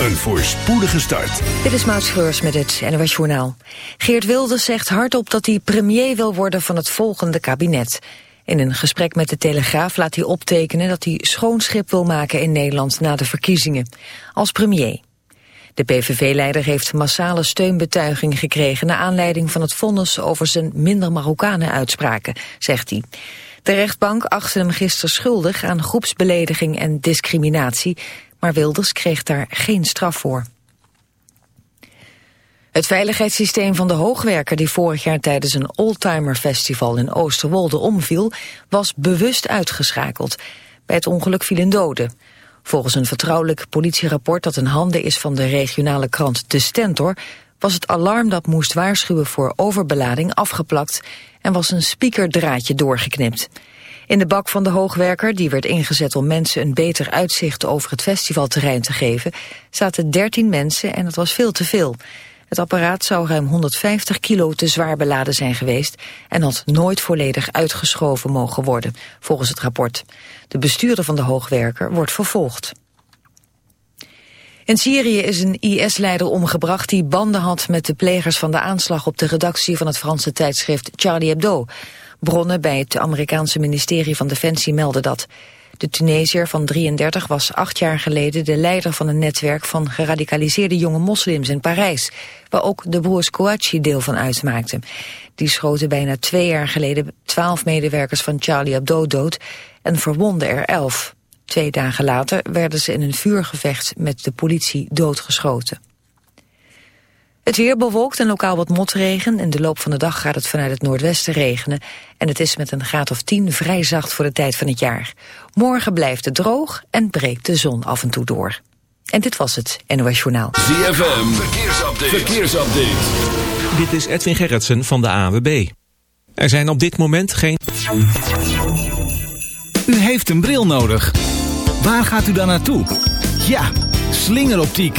een voorspoedige start. Dit is Maud met het NOS Journaal. Geert Wilders zegt hardop dat hij premier wil worden van het volgende kabinet. In een gesprek met de Telegraaf laat hij optekenen dat hij schoon schip wil maken in Nederland na de verkiezingen. Als premier. De PVV-leider heeft massale steunbetuiging gekregen... naar aanleiding van het vonnis over zijn minder Marokkanen uitspraken, zegt hij. De rechtbank achtte hem gisteren schuldig aan groepsbelediging en discriminatie... maar Wilders kreeg daar geen straf voor. Het veiligheidssysteem van de hoogwerker die vorig jaar tijdens een oldtimer-festival in Oosterwolde omviel, was bewust uitgeschakeld. Bij het ongeluk vielen doden. Volgens een vertrouwelijk politierapport dat in handen is van de regionale krant De Stentor, was het alarm dat moest waarschuwen voor overbelading afgeplakt en was een speakerdraadje doorgeknipt. In de bak van de hoogwerker, die werd ingezet om mensen een beter uitzicht over het festivalterrein te geven, zaten 13 mensen en dat was veel te veel. Het apparaat zou ruim 150 kilo te zwaar beladen zijn geweest en had nooit volledig uitgeschoven mogen worden, volgens het rapport. De bestuurder van de hoogwerker wordt vervolgd. In Syrië is een IS-leider omgebracht die banden had met de plegers van de aanslag op de redactie van het Franse tijdschrift Charlie Hebdo. Bronnen bij het Amerikaanse ministerie van Defensie melden dat. De Tunesiër van 33 was acht jaar geleden de leider van een netwerk van geradicaliseerde jonge moslims in Parijs, waar ook de broers Kouachi deel van uitmaakten. Die schoten bijna twee jaar geleden twaalf medewerkers van Charlie Hebdo dood en verwonden er elf. Twee dagen later werden ze in een vuurgevecht met de politie doodgeschoten. Het weer bewolkt en lokaal wat motregen. In de loop van de dag gaat het vanuit het noordwesten regenen. En het is met een graad of 10 vrij zacht voor de tijd van het jaar. Morgen blijft het droog en breekt de zon af en toe door. En dit was het NOS Journaal. ZFM, verkeersupdate. verkeersupdate. Dit is Edwin Gerritsen van de AWB. Er zijn op dit moment geen... U heeft een bril nodig. Waar gaat u dan naartoe? Ja, slingeroptiek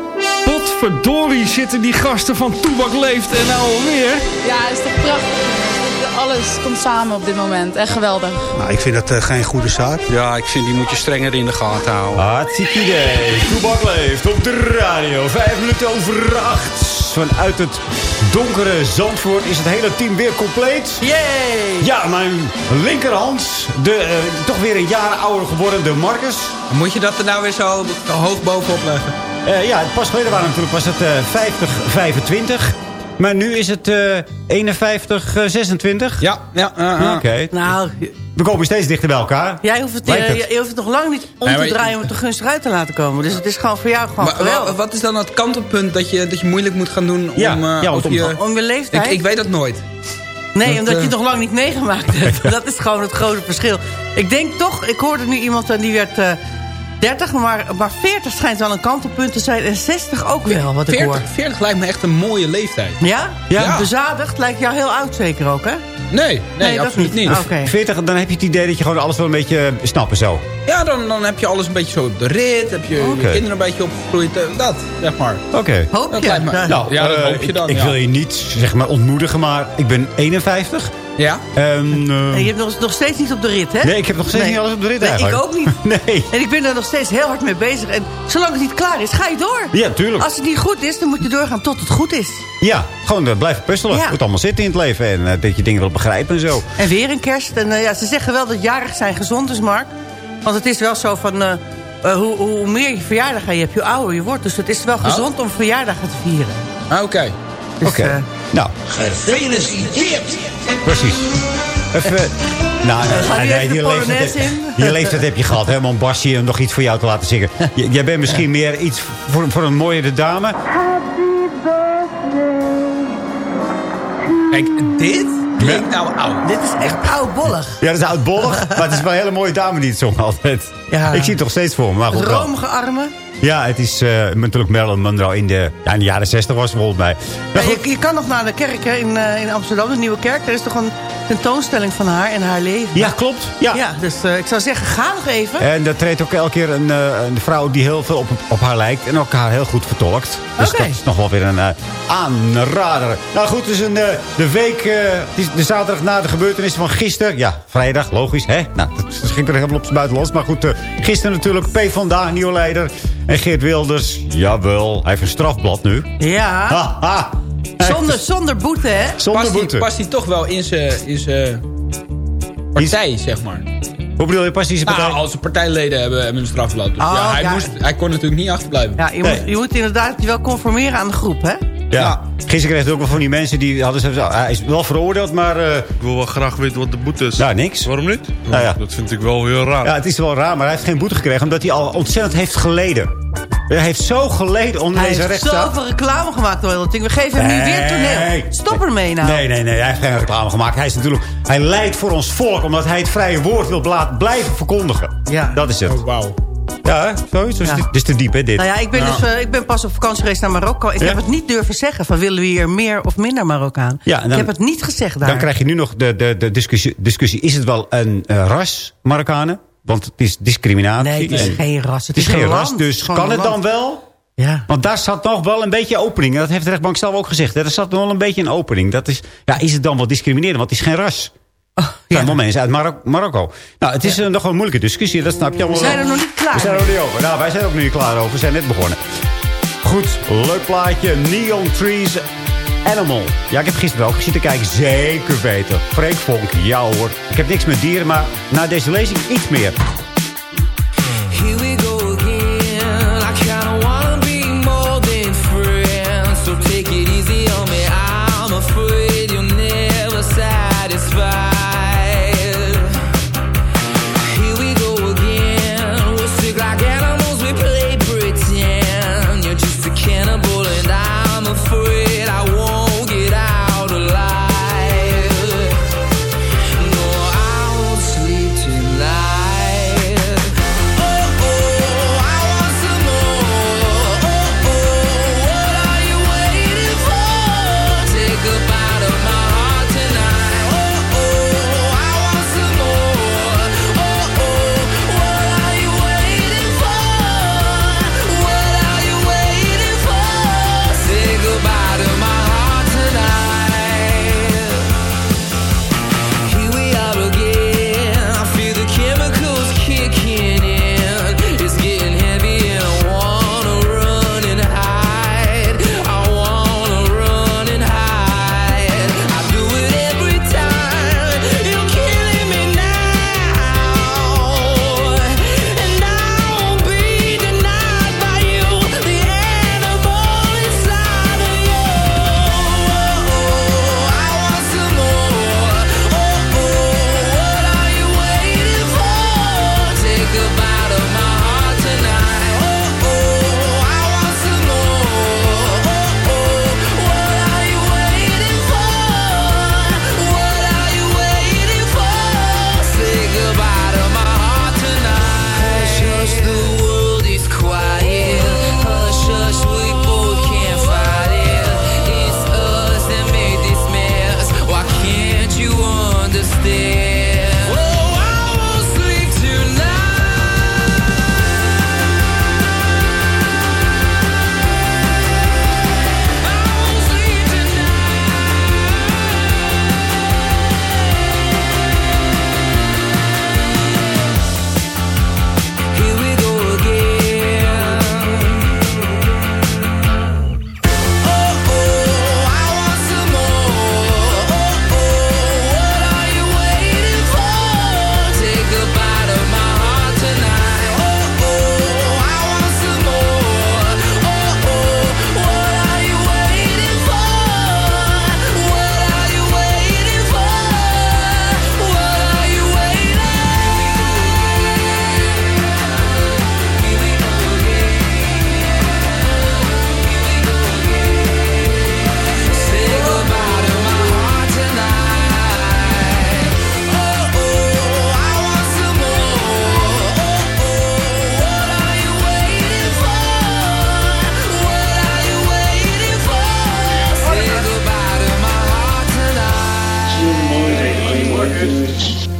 Potverdorie zitten die gasten van Toebak leeft en nou alweer. Ja, is toch prachtig. Alles komt samen op dit moment. Echt geweldig. Nou, ik vind dat uh, geen goede zaak. Ja, ik vind die moet je strenger in de gaten houden. Hartstikke idee. Toebak leeft op de radio. Vijf minuten over acht. Vanuit het donkere Zandvoort is het hele team weer compleet. Yay! Ja, mijn linkerhand. De uh, toch weer een jaar ouder geworden, de Marcus. Moet je dat er nou weer zo hoog bovenop leggen? Uh, ja, pas geleden waren natuurlijk was het 50, 25. Maar nu is het uh, 51, uh, 26? Ja. ja uh, Oké. Okay. Nou, we komen steeds dichter bij elkaar. Jij hoeft het, uh, je hoeft het nog lang niet om te draaien om het er gunstig uit te laten komen. Dus het is gewoon voor jou gewoon maar, geweldig. Wat is dan het kantelpunt dat je, dat je moeilijk moet gaan doen om, ja, ja, om, je, om je leeftijd? Ik, ik weet dat nooit. Nee, dat, omdat je het nog lang niet meegemaakt hebt. dat is gewoon het grote verschil. Ik denk toch, ik hoorde nu iemand en die werd 30, maar, maar 40 schijnt wel een kantelpunt te zijn. En 60 ook wel, wat ik 40, hoor. 40 lijkt me echt een mooie leeftijd. Ja? Ja. Bezadigd lijkt jou heel oud zeker ook, hè? Nee, nee, Nee, dat absoluut niet. niet. Oké. 40, dan heb je het idee dat je gewoon alles wel een beetje eh, snappen zo. Ja, dan, dan heb je alles een beetje zo op de rit. Heb je kinderen een beetje opgegroeid. eh, Dat, zeg maar. Oké. Hoop Dat je? lijkt me- Ja. Nou, ja, dat eh, hoop je ik- dan, Ik, ja. wil je niet zeg maar ontmoedigen, maar ik ben 51. Ja? En, eh, En je hebt nog, nog steeds niet op de rit, hè? nee, ik heb nog steeds Nee. niet alles op de rit Nee, eigenlijk. ik ook niet. Nee. En ik ben er nog steeds heel hard mee bezig. En zolang het niet klaar is, ga je door. Ja, tuurlijk. Als het niet goed is, dan moet je doorgaan tot het goed is. Ja, gewoon eh, blijven puzzelen. Ja. Het moet allemaal zitten in het leven. En eh, dat je dingen wil begrijpen en zo. En weer een kerst. En eh, ja, ze zeggen wel dat jarig zijn gezond is, Mark. Want het is wel zo van... eh, eh, hoe, hoe meer je verjaardag je hebt, hoe ouder je wordt. Dus het is wel gezond om verjaardagen te vieren. Ah, Oké. Dus, Oké. eh, Nou, Gefeliciteerd! Precies. Even... Nou, nee, Ga je nee, even die, leeftijd, heb- in? die leeftijd heb je gehad, hè, om Basje nog iets voor jou te laten zingen. J- jij bent misschien meer iets voor, voor een mooiere dame. Kijk, dit klinkt nou oud. dit is echt oudbollig. Ja, dat is oudbollig, maar het is wel een hele mooie dame die het zong altijd. Ja. Ik zie het toch steeds voor me, maar goed wel. Romige armen. Ja, het is eh, natuurlijk Marilyn Monroe in de, ja, in de jaren 60 was het volgens mij. Ja, je, je kan nog naar de kerk hè, in, eh, in Amsterdam, de Nieuwe Kerk. Er is toch een tentoonstelling van haar en haar leven. Ja, klopt. Ja. Ja, dus eh, ik zou zeggen, ga nog even. En daar treedt ook elke keer een, een vrouw die heel veel op, op haar lijkt. En ook haar heel goed vertolkt. Dus dat is nog wel weer een aanrader. Nou goed, dus een, de week, de zaterdag na de gebeurtenissen van gisteren. Ja, vrijdag, logisch, hè? Nou, dat ging er helemaal op zijn buitenlands. Maar goed, gisteren natuurlijk P. vandaag nieuwe leider. En Geert Wilders, jawel, hij heeft een strafblad nu. Ja, Haha. zonder, zonder boete, hè? Zonder Past hij, boete. past hij toch wel in zijn partij, zeg maar. Hoe bedoel je, past hij zijn partij? Nou, als de partijleden hebben, hebben een strafblad. Dus Oh, ja, hij, ja. Moest, hij kon natuurlijk niet achterblijven. Ja, je, Nee. moet, je moet inderdaad je wel conformeren aan de groep, hè? Ja. Gisteren kreeg het ook wel van die mensen die hadden ze. Hij is wel veroordeeld, maar. eh, Ik wil wel graag weten wat de boete is. nou, niks. Waarom niet? Nou ja. Dat vind ik wel heel raar. Ja, het is wel raar, maar hij heeft geen boete gekregen... omdat hij al ontzettend heeft geleden. Hij heeft zo geleden onder Hij deze heeft rechtsstaat. zoveel reclame gemaakt door dat ding. We geven hem nu weer toneel. Stop ermee nou. Nee, nee, nee, hij heeft geen reclame gemaakt. Hij is natuurlijk... Hij leidt voor ons volk... omdat hij het vrije woord wil blijven verkondigen. Ja. Dat is het. Oh, wauw. Ja, zoiets. Dus Ja. Dit is te diep, hè, dit. Nou ja, ik ben, dus, eh, ik ben pas op vakantie geweest naar Marokko. Ik Ja? heb het niet durven zeggen van willen we hier meer of minder Marokkaan. Ja, dan- ik heb het niet gezegd daar. Dan krijg je nu nog de, de, de discussie, discussie... is het wel een eh, ras Marokkanen? Want het is discriminatie. nee, het is en- geen ras. Het is geen een ras, dus kan het dan wel? Ja. Want daar zat nog wel een beetje opening. En dat heeft de rechtbank zelf ook gezegd. hè. Er zat nog wel een beetje een opening. Dat is, ja, is het dan wel discriminerend? Want het is geen ras. Het zijn wel mensen uit Marok- Marokko. Nou, het is eh, nog wel een moeilijke discussie. Dat snap je allemaal We zijn er nog niet klaar We zijn er nog niet over. Nou, wij zijn er ook nog niet klaar over. We zijn net begonnen. Goed, leuk plaatje. Neon Trees Animal. Ja, ik heb gisteren ook zitten kijken. Zeker weten. Freek Vonk, ja hoor. Ik heb niks met dieren, maar na deze lezing iets meer.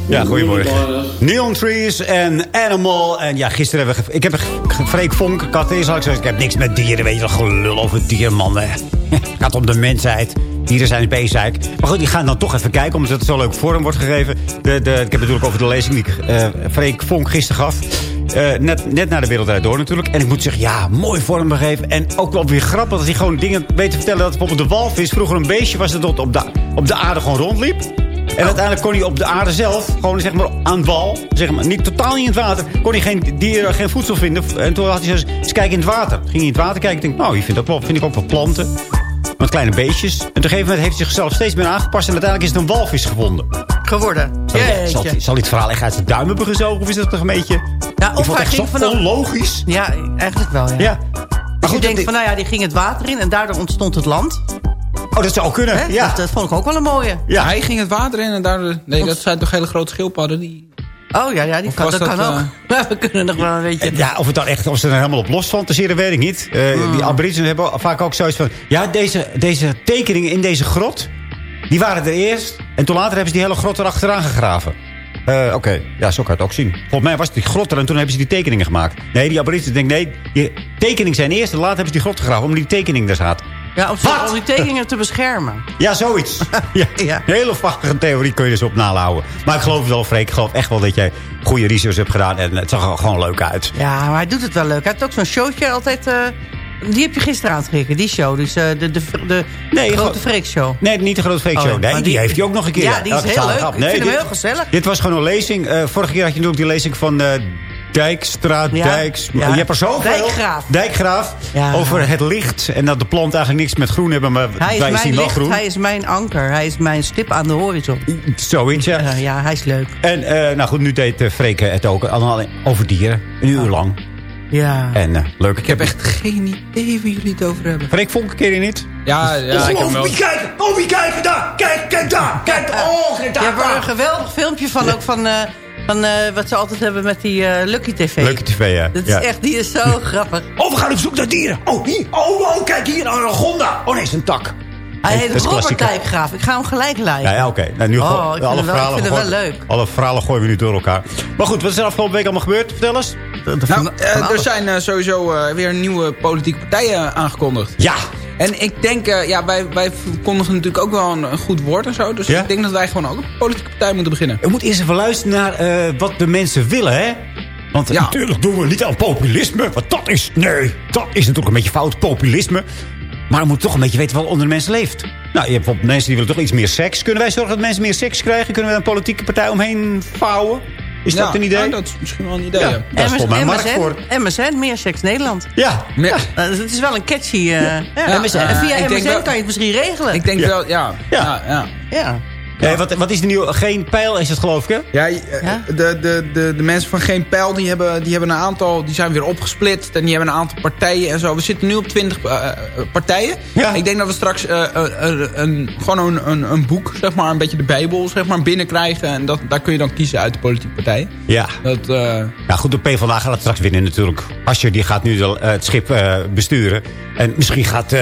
Ja, goedemorgen. Neon Trees en Animal. En ja, gisteren hebben we... Ik heb Freek Vonk. Ik had eerst al gezegd, ik heb niks met dieren. Weet je, gelul over dieren, man. Het gaat om de mensheid. Dieren zijn een. Maar goed, die gaan dan toch even kijken. Omdat het zo leuk vorm wordt gegeven. De, de, ik heb het natuurlijk over de lezing die ik, eh, Freek Vonk gisteren gaf. Eh, net, net naar de wereld door natuurlijk. En ik moet zeggen, ja, mooi vorm gegeven. En ook wel weer grappig dat hij gewoon dingen weet te vertellen. Dat bijvoorbeeld de walvis vroeger een beestje was dat op de, op de aarde gewoon rondliep. En uiteindelijk kon hij op de aarde zelf, gewoon zeg maar aan wal, zeg maar, niet, totaal niet in het water, kon hij geen dieren, geen voedsel vinden. En toen had hij zo eens kijken in het water. Ging hij in het water kijken en denk, nou, je vindt, dat wel, vind ik ook wel planten. Met kleine beestjes. En op een gegeven moment heeft hij zichzelf steeds meer aangepast. En uiteindelijk is het een walvis gevonden. Geworden. Zal, Jeetje. zal, het verhaal echt uit zijn duim hebben gezogen? Of is dat toch een beetje... Ja, ik of hij ging vanaf- onlogisch. Ja, eigenlijk wel, ja. Ja. Dus je goed, denkt dat- van, nou ja, die ging het water in en daardoor ontstond het land. Oh, dat zou kunnen, Hè? ja. Dat, dat vond ik ook wel een mooie. Ja. Hij ging het water in en daardoor... Nee, dat zijn toch hele grote schildpadden die... Oh ja, ja die kan, dat, dat, kan ook. eh, Ja, we kunnen nog wel een beetje... Ja, of het dan echt, of ze er helemaal op los fantaseren, weet ik niet. Eh, Hmm. Die aborigines hebben vaak ook zoiets van... Ja, deze, deze tekeningen in deze grot, die waren er eerst. En toen later hebben ze die hele grot erachteraan gegraven. Eh, Oké, ja, zo kan je het ook zien. Volgens mij was het die grot er en toen hebben ze die tekeningen gemaakt. Nee, die aborigines denken, nee, die tekeningen zijn eerst... en later hebben ze die grot gegraven, omdat die tekening daar staat. Ja, om, Wat? om die tekeningen te beschermen. Ja, zoiets. ja, Ja. Hele vage theorie kun je dus op nahouden. Maar ik geloof het wel, Freek. Ik geloof echt wel dat jij goede research hebt gedaan. En het zag er gewoon leuk uit. Ja, maar hij doet het wel leuk. Hij heeft ook zo'n showtje altijd... eh, die heb je gisteren aangekeken, die show. Dus eh, de, de, de, Nee, grote freakshow. Nee, niet de grote fake Oh, show. Nee, die, die- heeft hij ook nog een keer. Ja, die is heel leuk. af. Ik vind hem heel gezellig. Dit was gewoon een lezing. Eh, vorige keer had je natuurlijk die lezing van Dijkstra, Ja, Dijks... ja. Je hebt er zoveel. Dijkgraaf. Dijkgraaf. Ja. Over het licht. En dat de planten eigenlijk niks met groen hebben. Maar Hij is wij mijn zien wel licht, groen. hij is mijn anker. Hij is mijn stip aan de horizon. Zoiets, ja. Ja, ja hij is leuk. En eh, nou goed, nu deed uh, Freke het ook allemaal over dieren. Een uur lang. Ja. En eh, leuk. Ik heb echt geen idee waar jullie het over hebben. Freek Vonk een keer niet? Ja, ja ik heb wel... kijken! Oh, wie kijken daar! Kijk, kijk daar! Kijk, oh, kijk Je hebt er een geweldig filmpje van, ook van, eh, van eh, wat ze altijd hebben met die eh, Lucky TV. Leuke tv, ja. Dat is ja. echt, die is zo grappig. Oh, we gaan op zoek naar dieren. Oh, hier. Oh, oh kijk hier, een anaconda. Oh, nee, is een tak. Hij dat heet Robert klassieker. Dijkgraaf. Ik ga hem gelijk liken. Ja, ja oké. Nou, nu Oh, ik vind wel- ik vind hem wel gooien- leuk. Alle verhalen gooien we nu door elkaar. Maar goed, wat is er afgelopen week allemaal gebeurd? Vertel eens. Nou, eh, er zijn sowieso eh, weer nieuwe politieke partijen aangekondigd. Ja. En ik denk, eh, ja, wij, wij kondigen natuurlijk ook wel een, een goed woord en zo. Dus Ja? ik denk dat wij gewoon ook een politieke partij moeten beginnen. We moeten eerst even luisteren naar eh, wat de mensen willen, hè? Want Ja. natuurlijk doen we niet aan populisme. Want dat is... Nee, dat is natuurlijk een beetje fout, populisme. Maar we moeten toch een beetje weten wat onder de mensen leeft. Nou, je hebt bijvoorbeeld mensen die willen toch iets meer seks. Kunnen wij zorgen dat mensen meer seks krijgen? Kunnen we een politieke partij omheen vouwen? Is dat Ja, een idee? nou, dat is misschien wel een idee. Ja. ja. Daar is volgens mij een markt MSN, voor. MSN, Meer Seks Nederland. Ja. Nou, dus het is wel een catchy... eh ja. MSN. en via ik MSN wel- kan je het misschien regelen. Ik denk Ja. wel, ja. Ja. ja, ja. ja. Eh, wat, wat is de nieuwe... Geen pijl is het geloof ik, hè? Ja, eh, Ja? De, de, de, de mensen van Geen Pijl, die hebben, die hebben een aantal, die zijn weer opgesplitst. En die hebben een aantal partijen en zo. We zitten nu op 20 eh, eh, partijen. Ja. Ik denk dat we straks een, gewoon een, een, een boek, zeg maar, een beetje de bijbel, zeg maar, binnenkrijgen. En dat, daar kun je dan kiezen uit de politieke partijen. Ja. Dat, eh, Nou goed, de PvdA gaat het straks winnen natuurlijk. Asscher die gaat nu de, het schip eh, besturen. En misschien gaat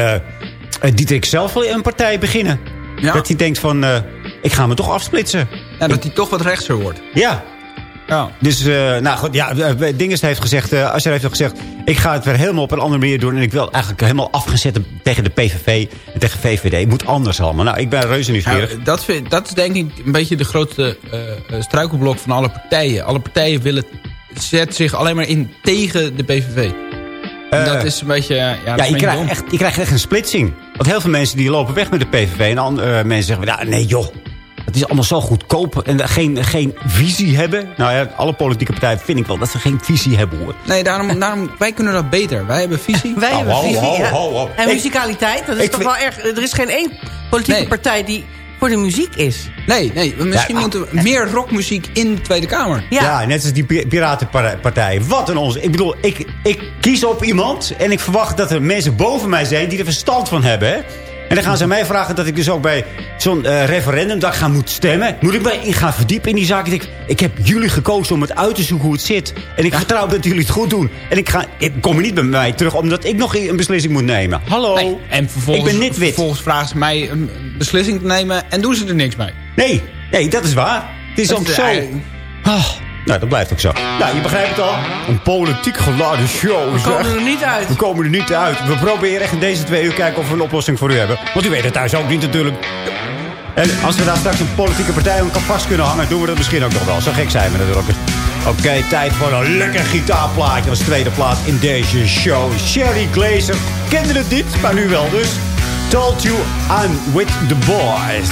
Dietrich zelf wel een partij beginnen. Ja. Dat hij denkt van, eh, ik ga me toch afsplitsen. ja, dat die toch wat rechtser wordt. Ja. Ja. Dus, eh, nou goed, ja, eh, Dinges heeft gezegd, eh Asscher heeft gezegd... ik ga het weer helemaal op een andere manier doen. En ik wil eigenlijk helemaal afgezet tegen de PVV en tegen VVD. Het moet anders allemaal. Nou, ik ben reuze nieuwsgierig. Nou, dat, vind, dat is denk ik een beetje de grootste eh, eh, struikelblok van alle partijen. Alle partijen willen zetten zich alleen maar in tegen de PVV. Eh, dat is een beetje... Ja, Ja, je krijgt, dom. echt, je krijgt echt een splitsing. Want heel veel mensen die lopen weg met de PVV. En dan, eh, mensen zeggen, ja, nee joh. Het is allemaal zo goedkoop. En geen, geen visie hebben. Nou ja, alle politieke partijen vind ik wel dat ze geen visie hebben hoor. Nee, daarom, daarom, wij kunnen dat beter. Wij hebben visie. Wij Oh, hebben ho, visie. ho, ja. ho, ho. En Ik- muzikaliteit, dat is ik toch vind- wel erg... Er is geen één politieke Nee. partij die voor de muziek is. Nee, nee, misschien Ja, moeten we meer rockmuziek in de Tweede Kamer. Ja. Ja, net als die pi- piratenpartij. Wat een ons. Ik bedoel, ik, ik kies op iemand. En ik verwacht dat er mensen boven mij zijn die er verstand van hebben. Hè? En dan gaan ze mij vragen dat ik dus ook bij zo'n eh, referendum dat ga moet stemmen. Moet ik mij in gaan verdiepen in die zaak? Ik, denk, ik heb jullie gekozen om het uit te zoeken hoe het zit. En ik vertrouw dat jullie het goed doen. En ik, ga, ik kom er niet bij mij terug omdat ik nog een beslissing moet nemen. Hallo. Nee, en vervolgens, ik ben niet wit. vervolgens vragen ze mij een beslissing te nemen en doen ze er niks mee. Nee, nee, dat is waar. Het is ook zo... Ah, nou, dat blijft ook zo. Nou, je begrijpt het al. Een politiek geladen show. We komen er niet uit. We komen er niet uit. We proberen echt in deze twee uur kijken of we een oplossing voor u hebben. Want u weet het thuis ook niet natuurlijk. En als we daar straks een politieke partij aan kan vast kunnen hangen... doen we dat misschien ook nog wel. Zo gek zijn we natuurlijk. Oké, tijd voor een lekker gitaarplaatje als tweede plaat in deze show. Sherry Glazer kende het niet, maar nu wel dus. Told you I'm with the boys.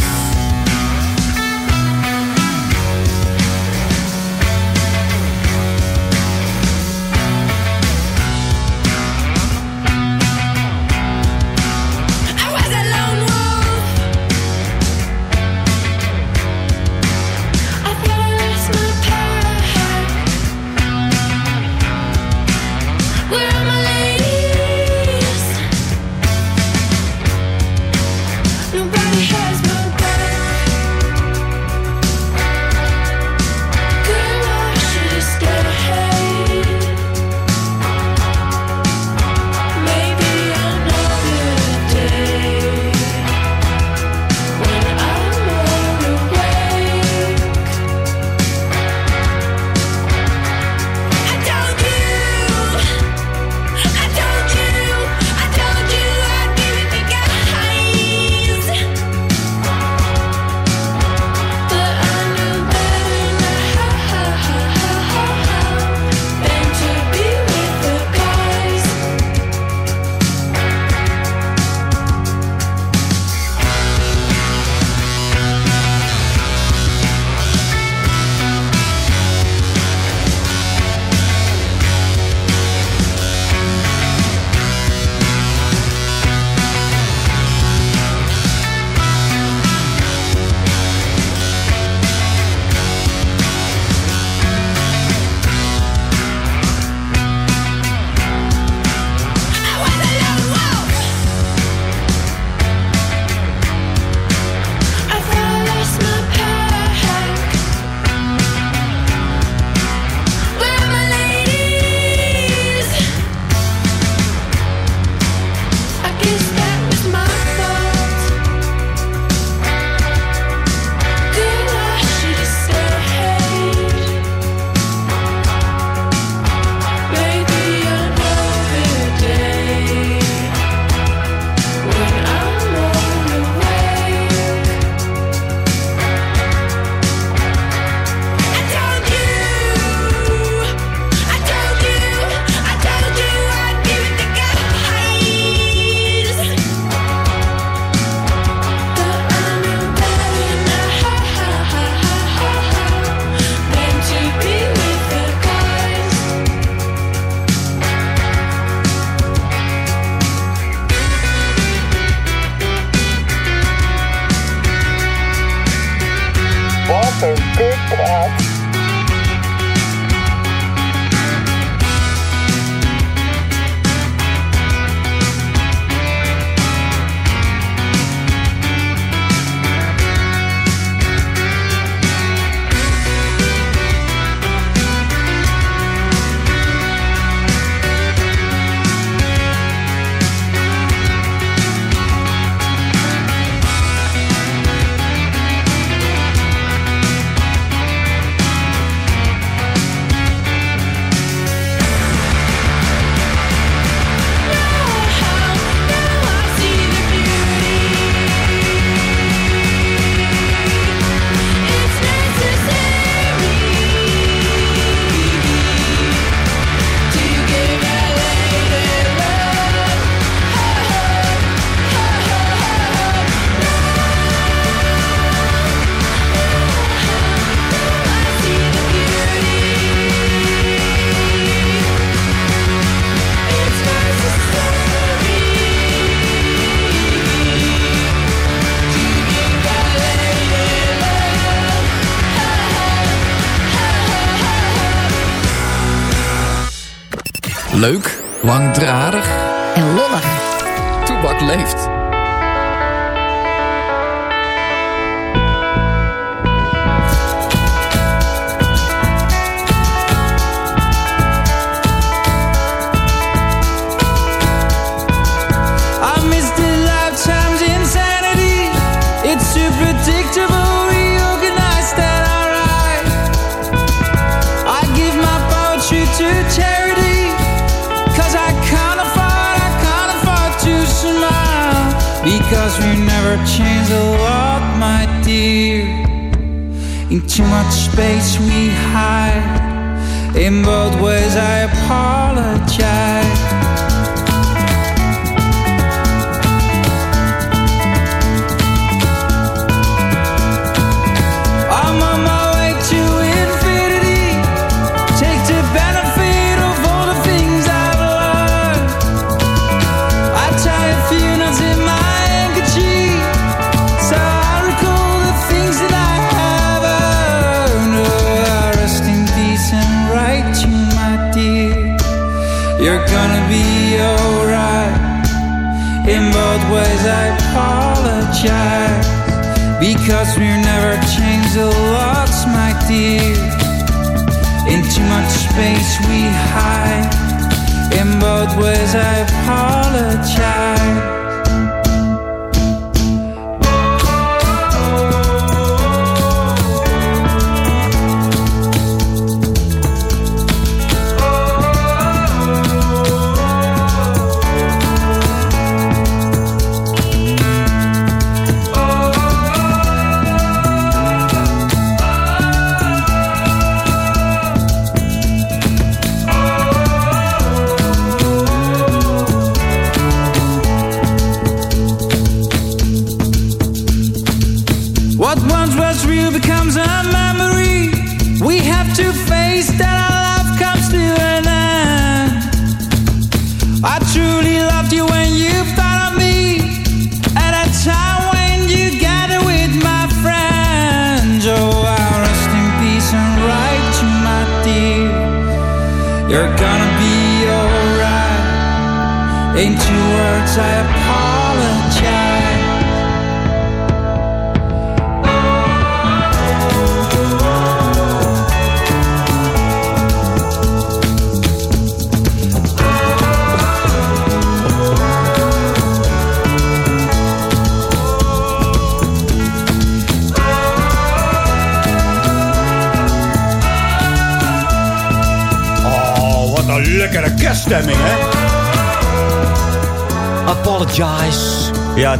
Leuk, langdradig en lollig. Toebak leeft. Because we never change a lot, my dear. In too much space we hide. In both ways I apologize. Space we hide. In both ways, I apologize.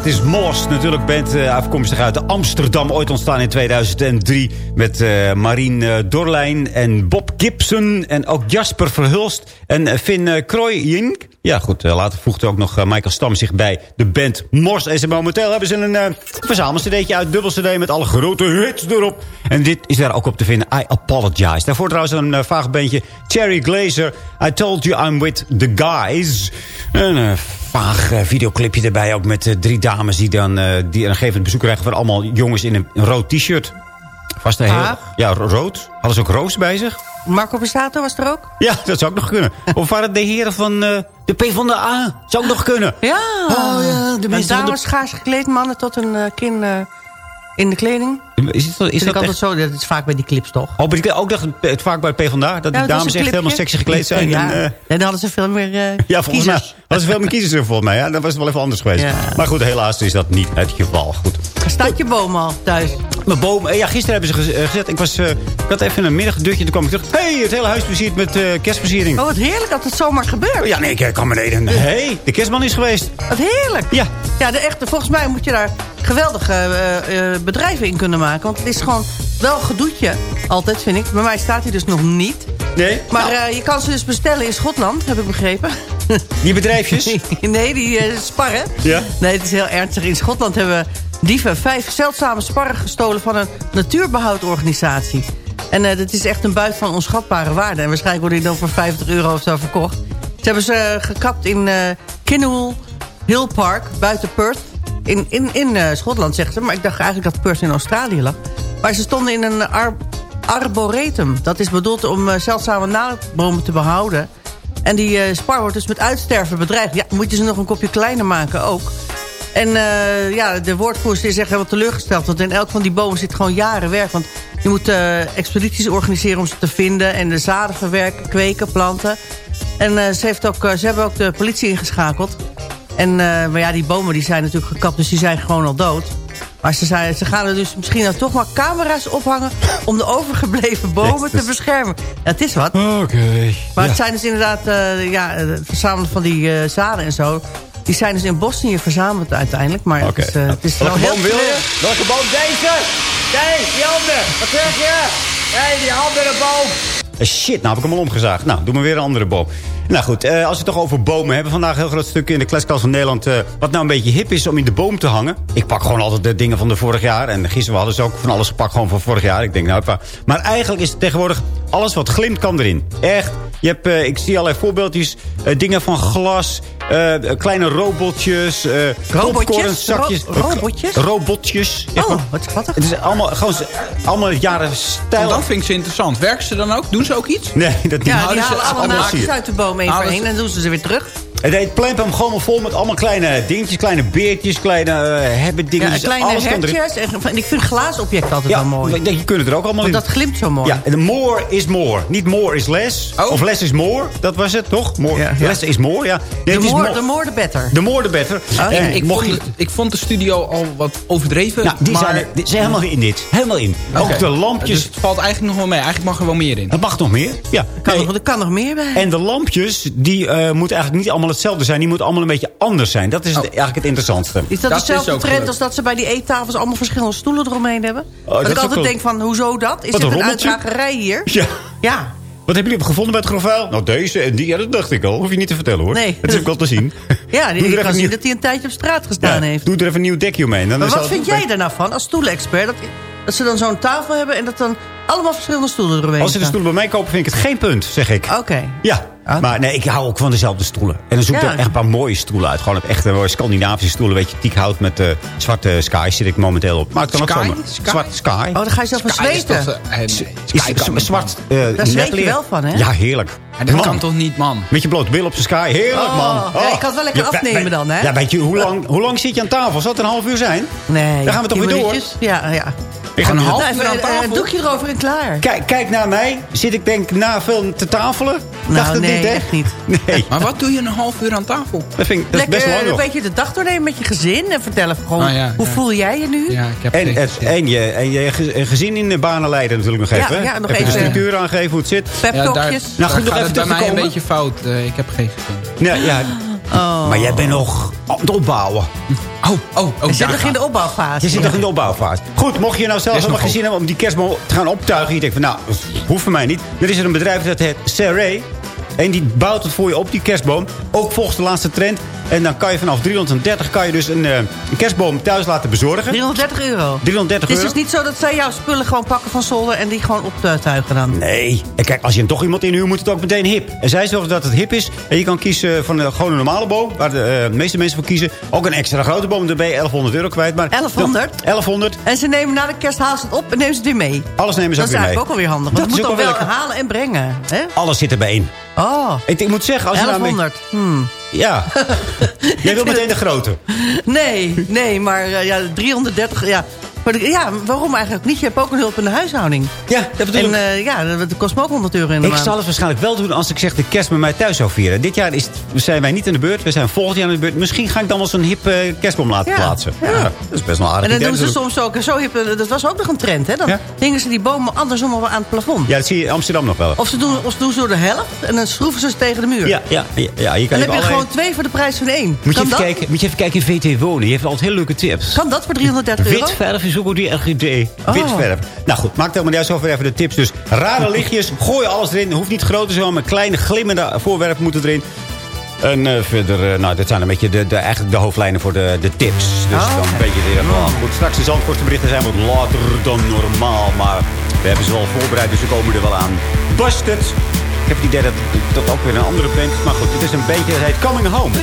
Is Mos, natuurlijk band eh, afkomstig uit Amsterdam. Ooit ontstaan in 2003 met eh Marien eh, Dorlijn en Bob Gibson. En ook Jasper Verhulst en Finn uh. Ja, goed. later voegde ook nog Michael Stam zich bij de band Mos. En ze momenteel hebben ze een uh, verzamelcd'tje uit, dubbel cd met alle grote hits erop. En dit is daar ook op te vinden. I Apologize. Daarvoor trouwens een uh, vaag bandje. Cherry Glazer. I Told You I'm With The Guys. Uh, vaag uh, videoclipje erbij. Ook met uh, drie dames die dan uh, die een gegeven bezoek krijgen... van allemaal jongens in een, een rood t-shirt. Vast een heel... Ah. Ja, rood. Hadden ze ook roos bij zich? Marco Borsato was er ook? Ja, dat zou ook nog kunnen. of waren het de heren van uh, de P van de A? Zou ook nog kunnen. Ja. Oh ja, de mensen dames de... schaars gekleed, mannen tot een uh, kin uh, in de kleding. Is, het, is, dat altijd zo? Dat is vaak bij die clips toch? Oh, maar ook dacht het vaak bij P van dat ja, die dames echt helemaal sexy gekleed zijn. Ja, en, uh, en dan hadden ze veel meer uh, Ja, volgens mij hadden ze veel meer kiezers volgens mij. Ja, dan was het wel even anders geweest. Ja. Maar goed, helaas is dat niet het geval. Goed. Staat je boom al thuis? Mijn boom, ja, gisteren hebben ze gezet. Ik, was, uh, ik had even een middagdutje. Toen kwam ik terug. Hé, hey, het hele huis versierd met kerstversiering. Oh, wat heerlijk dat het zomaar gebeurt. Oh, ja, nee, ik kwam beneden. Hé, hey, de kerstman is geweest. Wat heerlijk. Ja. Ja, de echte, volgens mij moet je daar geweldige bedrijven in kunnen maken. Want het is gewoon wel gedoetje. Altijd, vind ik. Bij mij staat hij dus nog niet. Nee? Maar nou. je kan ze dus bestellen in Schotland, heb ik begrepen. Die bedrijfjes? nee, die sparren. Ja? Nee, het is heel ernstig. In Schotland hebben dieven vijf zeldzame sparren gestolen van een natuurbehoudorganisatie. En uh, dat is echt een buit van onschatbare waarde. En waarschijnlijk wordt die dan voor 50 euro of zo verkocht. Ze hebben ze gekapt in uh, Kinnoul Hill Park, buiten Perth. In, in, in uh, Schotland, zegt ze. Maar ik dacht eigenlijk dat Perth in Australië lag. Maar ze stonden in een ar arboretum. Dat is bedoeld om uh, zeldzame naaldbomen te behouden. En die uh, spar wordt dus met uitsterven bedreigd. Ja, moet je ze nog een kopje kleiner maken ook. En ja, de woordvoerster is echt helemaal teleurgesteld. Want in elk van die bomen zit gewoon jaren werk. Want je moet expedities organiseren om ze te vinden. En de zaden verwerken, kweken, planten. En ze, heeft ook, ze hebben ook de politie ingeschakeld. En, maar ja, die bomen die zijn natuurlijk gekapt. Dus die zijn gewoon al dood. Maar ze, zei, ze gaan er dus misschien nou toch maar camera's ophangen... om de overgebleven bomen te beschermen. Ja, het is wat. Oké. Okay, maar ja. het zijn dus inderdaad ja, het verzamelen van die zaden en zo... Die zijn dus in Bosnië verzameld uiteindelijk. Maar het is, eh, het is wel Welke heel boom wil je? Welke boom? Deze! Kijk, die andere! Wat zeg je? Nee, die andere boom! Eh, Shit, nou heb ik hem al omgezaagd. Nou, doe maar weer een andere boom. Nou goed, eh, als we het toch over bomen hebben. Vandaag een heel groot stukje in de klaskast van Nederland. eh, wat nou een beetje hip is om in de boom te hangen. Ik pak gewoon altijd de dingen van de vorig jaar. En gisteren hadden ze ook van alles gepakt gewoon van vorig jaar. Ik denk nou, maar eigenlijk is tegenwoordig alles wat glimt kan erin. Echt. Je hebt, ik zie allerlei voorbeeldjes. dingen van glas. Eh, kleine robotjes. eh Robotjes? Ro- robotjes? Robotjes. Echt Oh, wat schattig. Het is allemaal, gewoon, allemaal jaren Oh, stijl. dat vind ik ze interessant. Werken ze dan ook? Doen ze ook iets? Nee, dat niet. Ja, die Houden ze halen allemaal uit de boom ze- En dan doen ze ze weer terug. Het heet plemp hem gewoon vol met allemaal kleine dingetjes. Kleine beertjes, kleine uh, hebben Ja, dingetjes. kleine alles hertjes. En, en ik vind glaasobjecten altijd Ja, wel mooi. maar je kunt het er ook allemaal Want in. dat glimt zo mooi. Ja, en more is more. Niet more is less. Oh. Of less is more. Dat was het, toch? More, Ja, ja. Less is more, ja. Nee, de, more, more. the more the better. The more the better. Oh, En Ik mocht vond, je- het- ik vond de studio al wat overdreven. Nou, die maar, zijn, er- die zijn helemaal in dit. Helemaal in. Ook de lampjes. Dus het valt eigenlijk nog wel mee. Eigenlijk mag er wel meer in. Dat mag nog meer. Ja. Kan Nee, nog, er kan nog meer bij. En de lampjes, die eh, moeten eigenlijk niet allemaal hetzelfde zijn. Die moeten allemaal een beetje anders zijn. Dat is het, Oh. eigenlijk het interessantste. is dat, dezelfde trend als dat ze bij die eettafels allemaal verschillende stoelen eromheen hebben? dat dat ik altijd wel- denk van, hoezo dat? Is Wat dit een uitdragerij hier? Ja. Ja. Wat hebben jullie gevonden bij het grofvuil? Nou, deze en die. Ja, dat dacht ik al. Hoef je niet te vertellen, hoor. Nee. Dat is ook wel te zien. Ja, die, je even kan nieuw- zien dat hij een tijdje op straat gestaan Ja, heeft. Doe er even een nieuw dekje omheen. Dan Maar is wat het- vind jij daar nou van, als stoelexpert? Dat, dat ze dan zo'n tafel hebben en dat dan allemaal verschillende stoelen eromheen Als ze de stoelen bij mij kopen, vind ik het geen punt, zeg ik. Oké. Ja, maar nee, ik hou ook van dezelfde stoelen. En dan zoek ik Ja. er echt een paar mooie stoelen uit. Gewoon echt mooie Scandinavische stoelen. Weet je, teakhout met eh, zwarte sky zit ik momenteel op. Maar het kan ook Sky? zomaar. Sky? Zwart sky. Oh, dan ga je zelf van is zweten. toch, eh, Is- zwart. eh, Daar zweet je wel van, hè? Ja, heerlijk. Ja, dat Man, kan toch niet, man? Met je blote bil op zijn sky. Heerlijk, Oh, man. ja, je kan het wel lekker Ja, afnemen dan, hè? Ja, weet je, hoe lang, hoe lang zit je aan tafel? Zal het een half uur zijn? Nee. Dan gaan we toch weer door? Ja, ja. Ik ga Een half Nou, uur aan een tafel? een doekje erover en klaar. Kijk, kijk naar mij. Zit ik denk na veel te tafelen? Nou, Dacht nee, niet, hè? echt niet. Nee, Maar wat doe je een half uur aan tafel? dat vind ik dat is best lang een beetje de dag doornemen met je gezin. En vertellen gewoon, Ah, ja, hoe ja. voel jij je nu? Ja, ik heb En, het, en, je, en je gezin in de banen leiden natuurlijk nog even. ja, nog even de structuur aangeven hoe het zit. Peptalkjes. Nou, goed, nog even het bij mij een beetje fout. Eh, ik heb geen gezin. Ja, ja, Oh. maar jij bent nog aan het opbouwen. Oh, oh, oh. Je zit nog in gaat- de opbouwfase. Je zit nog in de opbouwfase. Goed, mocht je nou zelf helemaal geen zin hebben om die kerstboom te gaan optuigen. Je denkt van, nou, dat hoeft voor mij niet. Dan is er een bedrijf dat heet Serray. En die bouwt het voor je op, die kerstboom. Ook volgens de laatste trend. En dan kan je vanaf 330 kan je dus een, eh, een kerstboom thuis laten bezorgen. 330 euro. 330 Het is euro. dus niet zo dat zij jouw spullen gewoon pakken van zolder... en die gewoon optuigen dan. Nee. En kijk, als je toch iemand inhuurt, moet het ook meteen hip. En zij zorgen dat het hip is. En je kan kiezen van een, gewoon een normale boom. Waar de eh, meeste mensen voor kiezen. Ook een extra grote boom. Dan ben je 1100 euro kwijt. Maar 1100? 1100. En ze nemen na de kerst ze het op en nemen ze het weer mee. Alles nemen ze Dat ook is weer mee. eigenlijk ook alweer handig. Want Dat is moet toch wel halen en brengen. Hè? Alles zit er bij in. Oh, Ik, ik moet zeggen, als je nou... 1100. Hmm. Ja. Jij wil meteen de grote. Nee, nee, maar eh, ja, 330... Ja. Maar de- ja, waarom eigenlijk niet? Je hebt ook een hulp in de huishouding. Ja, dat bedoel En ik. eh, ja, dat kost me ook 100 euro in de Ik maand. zal het waarschijnlijk wel doen als ik zeg de kerst met mij thuis zou vieren. Dit jaar is het- zijn wij niet in de beurt. We zijn volgend jaar in de beurt. Misschien ga ik dan wel zo'n hip eh, kerstboom laten Ja, plaatsen. ja. Ja. dat is best wel aardig. En dan idee doen ze soms ook, zo hip, eh, dat was ook nog een trend, hè? Dan hingen ze die bomen andersom al aan het plafond. Ja, dat zie je in Amsterdam nog wel. Of ze, doen, of ze doen door de helft en dan schroeven ze ze tegen de muur. Ja, ja, ja, je kan dan heb je allerlei- gewoon twee voor de prijs van één. Moet je, even kijken, moet je even kijken in VT Wonen. Je heeft altijd hele leuke tips. kan dat voor 330 euro? Witverf is ook een die RGD. Oh. Witverf. Nou goed, maakt helemaal niet uit. Zover even de tips. Dus rare lichtjes, gooi alles erin. Hoeft niet groot te zijn, maar kleine glimmende voorwerpen moeten erin. En eh, verder, eh, nou, dit zijn een beetje de, de, eigenlijk de hoofdlijnen voor de, de tips. Dus Oh, dan oké. weet je weer. Oh, goed, straks de Zandvoortse berichten zijn wat later dan normaal. Maar we hebben ze wel voorbereid, dus ze komen er wel aan. Busted. Ik heb het idee dat dat ook weer een andere band is. Maar goed, het is een beetje, het heet Coming Home.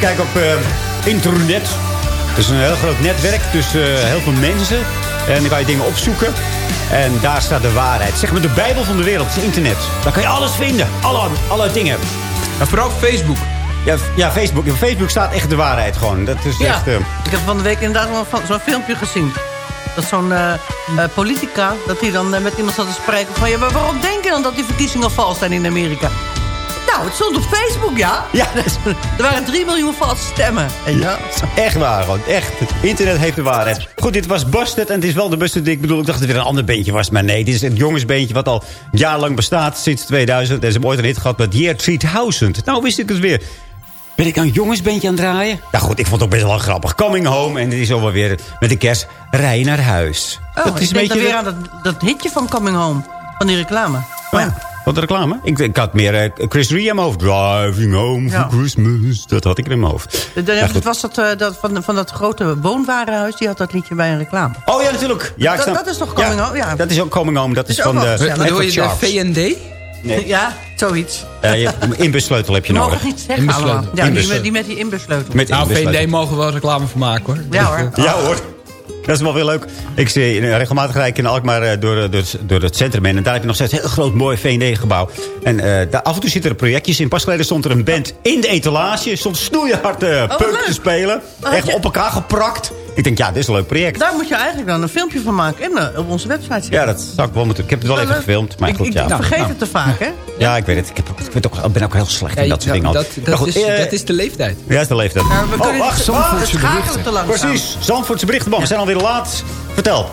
Even kijken op eh, internet. Het is een heel groot netwerk tussen eh, heel veel mensen. En dan kan je dingen opzoeken. En daar staat de waarheid. Zeg maar de bijbel van de wereld, het is internet. Daar kan je alles vinden. Alle, alle dingen. En vooral Facebook. Ja, ja, Facebook. Op Facebook staat echt de waarheid gewoon. Dat is Ja, echt... eh, ik heb van de week inderdaad wel van- zo'n filmpje gezien. Dat zo'n politica, dat hij dan met iemand zat te spreken van... Ja, maar waarom denk je dan dat die verkiezingen vals zijn in Amerika? Nou, het stond op Facebook, ja. Ja. er waren 3 miljoen valse stemmen. En ja. Echt waar, gewoon. Echt. Het internet heeft de waarheid. Goed, dit was Busted. En het is wel de Busted. die Ik bedoel, ik dacht dat het weer een ander beentje was. Maar nee, dit is het jongensbeentje wat al jarenlang bestaat. Sinds 2000. En ze hebben ooit een hit gehad met Year 3000. Nou, wist ik het weer. Ben ik nou een jongensbeentje aan het draaien? Ja goed, ik vond het ook best wel grappig. Coming Home. En dit is alweer weer met de kerst rijden naar huis. Oh, dat is ik een beetje... weer aan dat, dat hitje van Coming Home. Van die reclame. Maar ja. Wat de reclame? Ik, ik had meer eh, Chris Rea in mijn hoofd. Driving home Ja. for Christmas. Dat had ik in mijn hoofd. Dan Ja, het was dat, eh, dat van, van dat grote woonwarenhuis, die had dat liedje bij een reclame. Oh ja, natuurlijk. Ja, Dat- dat is toch Coming ja, Home? Ja. Dat is ook Coming Home. Dat is, van de... Bedoel je de. VND? Nee. Ja, zoiets. Eh, je, een inbussleutel heb je nodig. mag niet zeggen. Ja, die, Inbussleutel. met- die met die inbussleutel. Met Nou, inbussleutel. VND mogen we wel reclame van maken hoor. Ja hoor. Ja hoor. Dat is wel weer leuk. Ik zie regelmatig rijd ik in Alkmaar eh, door, eh, door, het- door het centrum heen. En daar heb je nog steeds een heel groot mooi V&D-gebouw. En eh, daar, af en toe zitten er projectjes in. Pas geleden stond er een band in de etalage. Stond snoeihard eh wat punk te spelen. Oh, Echt je- op elkaar geprakt. Ik denk, ja, dit is een leuk project. Daar moet je eigenlijk dan een filmpje van maken en eh, op onze website zetten. Ja, dat zou ik wel moeten. Ik heb het wel even gefilmd. Maar ik, goed, ik, ja. ik vergeet het te vaak, hè? Ja, ik weet het. Ik, heb, ik weet ook, ik ben ook heel slecht in dat soort dingen. dat, dat, goed, is, eh, dat is de leeftijd. Ja, dat is de leeftijd. Nou, we kunnen oh, wacht. het- ah, te langzaam. Precies. Zandvoortse berichtenband. We zijn alweer laat. Vertel.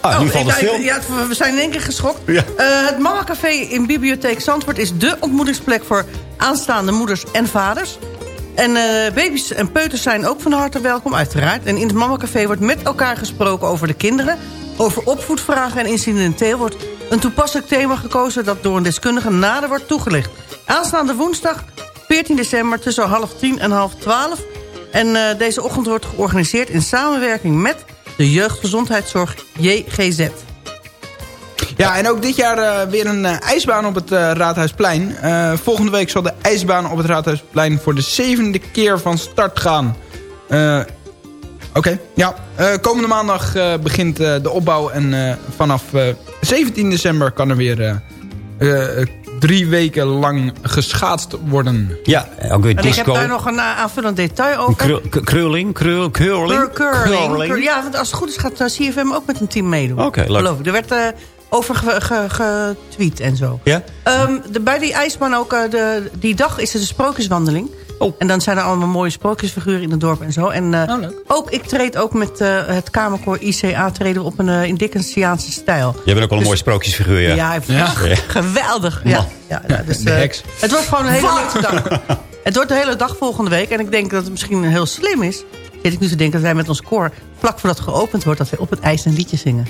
Ah, nu Oh, valt ik- het stil. ja, we zijn in één keer geschokt. Ja. Eh, het Mama Café in Bibliotheek Zandvoort is dé ontmoetingsplek voor aanstaande moeders en vaders. En eh, baby's en peuters zijn ook van harte welkom, uiteraard. En in het Mama Café wordt met elkaar gesproken over de kinderen. Over opvoedvragen en incidenteel wordt een toepasselijk thema gekozen... dat door een deskundige nader wordt toegelicht. Aanstaande woensdag, 14 december, tussen half tien en half twaalf. En eh, deze ochtend wordt georganiseerd in samenwerking met de Jeugdgezondheidszorg JGZ. Ja, en ook dit jaar eh, weer een eh, ijsbaan op het eh, Raadhuisplein. Eh, volgende week zal de ijsbaan op het Raadhuisplein voor de zevende keer van start gaan. Eh, Oké, ja. Eh, komende maandag eh, begint eh, de opbouw en eh, vanaf eh, 17 december kan er weer eh, eh, drie weken lang geschaatst worden. Ja, ook weer En ik heb disco. daar nog een aanvullend detail over. Krulling, krul, curling. Cur- curling. Curling. Cur- Ja, want als het goed is gaat CFM ook met een team meedoen. Oké, leuk. Geloof ik. Er werd eh, over ge- ge- getweet en zo. Ja? Ehm, de, bij die ijsbaan ook, eh, de, die dag is er de sprookjeswandeling. Oh. En dan zijn er allemaal mooie sprookjesfiguren in het dorp en zo. En Oh, leuk. ook, ik treed ook met eh, het Kamerkoor ICA treden we op een uh, in Dickensiaanse stijl. Jij bent ook wel een mooi sprookjesfiguur, ja. Ja, Ja. geweldig. Ja, Man. ja, ja, dus, De heks. Het wordt gewoon een hele leuke dag. Het wordt de hele dag volgende week. En ik denk dat het misschien heel slim is. Zit ik nu te denken dat wij met ons koor... vlak voordat het geopend wordt... dat we op het ijs een liedje zingen.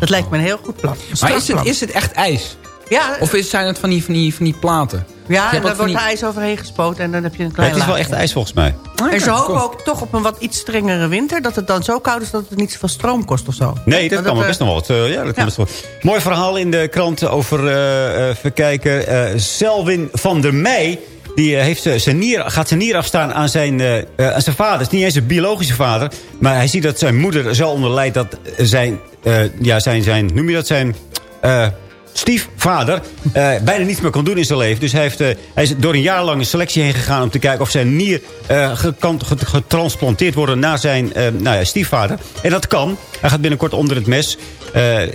Dat lijkt me een heel goed plan. Maar is het, is het echt ijs? Ja, Of is, zijn het van die, van die, van die platen? Ja en daar wordt die- ijs overheen gespoten. En dan heb je een Ja, klein het is wel echt ijs volgens mij. En ze hopen cool. ook toch op een wat iets strengere winter... dat het dan zo koud is dat het niet zoveel stroom kost of zo. Nee, dat Dat kan best nog wel. wat, eh, ja, dat kan ja. best wel. Mooi verhaal in de krant over, eh, eh, even kijken, eh, Selwin van der Meij. Die eh, heeft, eh, zijn nier, gaat zijn nier afstaan aan zijn, eh, aan zijn vader. Het is niet eens zijn biologische vader. Maar hij ziet dat zijn moeder zo onder lijdt dat zijn, ja, zijn, zijn, noem je dat, zijn... eh, stiefvader eh, bijna niets meer kon doen in zijn leven. Dus hij, heeft, eh, hij is door een jaar lang een selectie heen gegaan... om te kijken of zijn nier eh, ge- kan ge- getransplanteerd worden naar zijn nou ja, stiefvader. En dat kan. Hij gaat binnenkort onder het mes.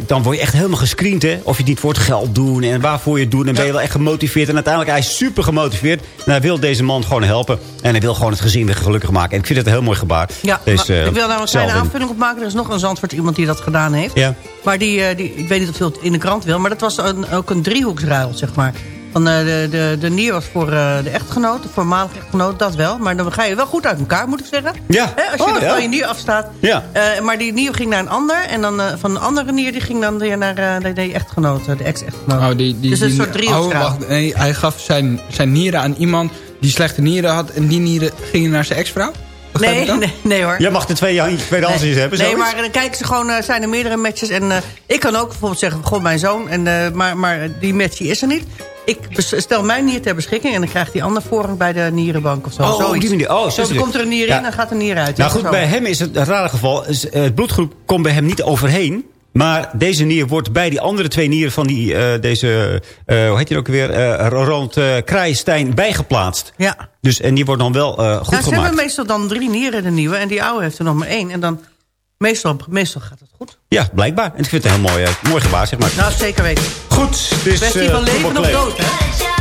Dan word je echt helemaal gescreend, hè. Of je het niet voor het geld doen en waarvoor je het doet. En ben je wel echt gemotiveerd. En uiteindelijk, hij is super gemotiveerd. En hij wil deze man gewoon helpen. En hij wil gewoon het gezin weer gelukkig maken. En ik vind het een heel mooi gebaar. Ja, Deze, ik wil daar een kleine aanvulling op maken. Er is nog een Zandvoort iemand die dat gedaan heeft. Ja. Maar die, die, ik weet niet of hij het in de krant wil... maar dat was een, ook een driehoeksruil, zeg maar. Van, eh, de, de, de nier was voor eh, de echtgenoot, de voormalige echtgenoot, dat wel. Maar dan ga je wel goed uit elkaar, moet ik zeggen. Ja. Hè, als je Oh, er ja. van je nier afstaat. Ja. Eh, maar die nier ging naar een ander. En dan van een andere nier die ging dan weer naar eh, de, de echtgenoot, de ex-echtgenoot. Oh, die, die, dus een die- soort driehoeksruil. Oh, wacht. Nee, hij gaf zijn, zijn nieren aan iemand die slechte nieren had. En die nieren gingen naar zijn ex-vrouw? Nee, nee, nee hoor. Jij mag de twee, hand- twee dansjes hebben, Nee, zoiets? maar dan kijken ze gewoon, eh, zijn er meerdere matches. En eh, ik kan ook bijvoorbeeld zeggen, goh, mijn zoon. En, eh, maar, maar die match die is er niet. ik stel mijn nier ter beschikking... en dan krijgt die ander voorrang bij de nierenbank of zo. Oh, Zoiets. die manier. Oh, zo dus komt er een nier Ja. in en gaat een nier uit. Nou Ja, goed, zo. bij hem is het een rare geval. Het bloedgroep komt bij hem niet overheen. Maar deze nier wordt bij die andere twee nieren van die, eh, deze, eh, hoe heet je ook weer, eh Roland uh, bijgeplaatst. Ja. Dus, en die wordt dan wel eh, goed ze gemaakt. hebben meestal dan drie nieren, de nieuwe. En die oude heeft er nog maar één. En dan meestal, meestal gaat het goed. Ja, blijkbaar. En ik vind het een heel mooi, mooi gebaar, zeg maar. Nou, zeker weten. Goed, Kwestie eh, van leven of dood, hè?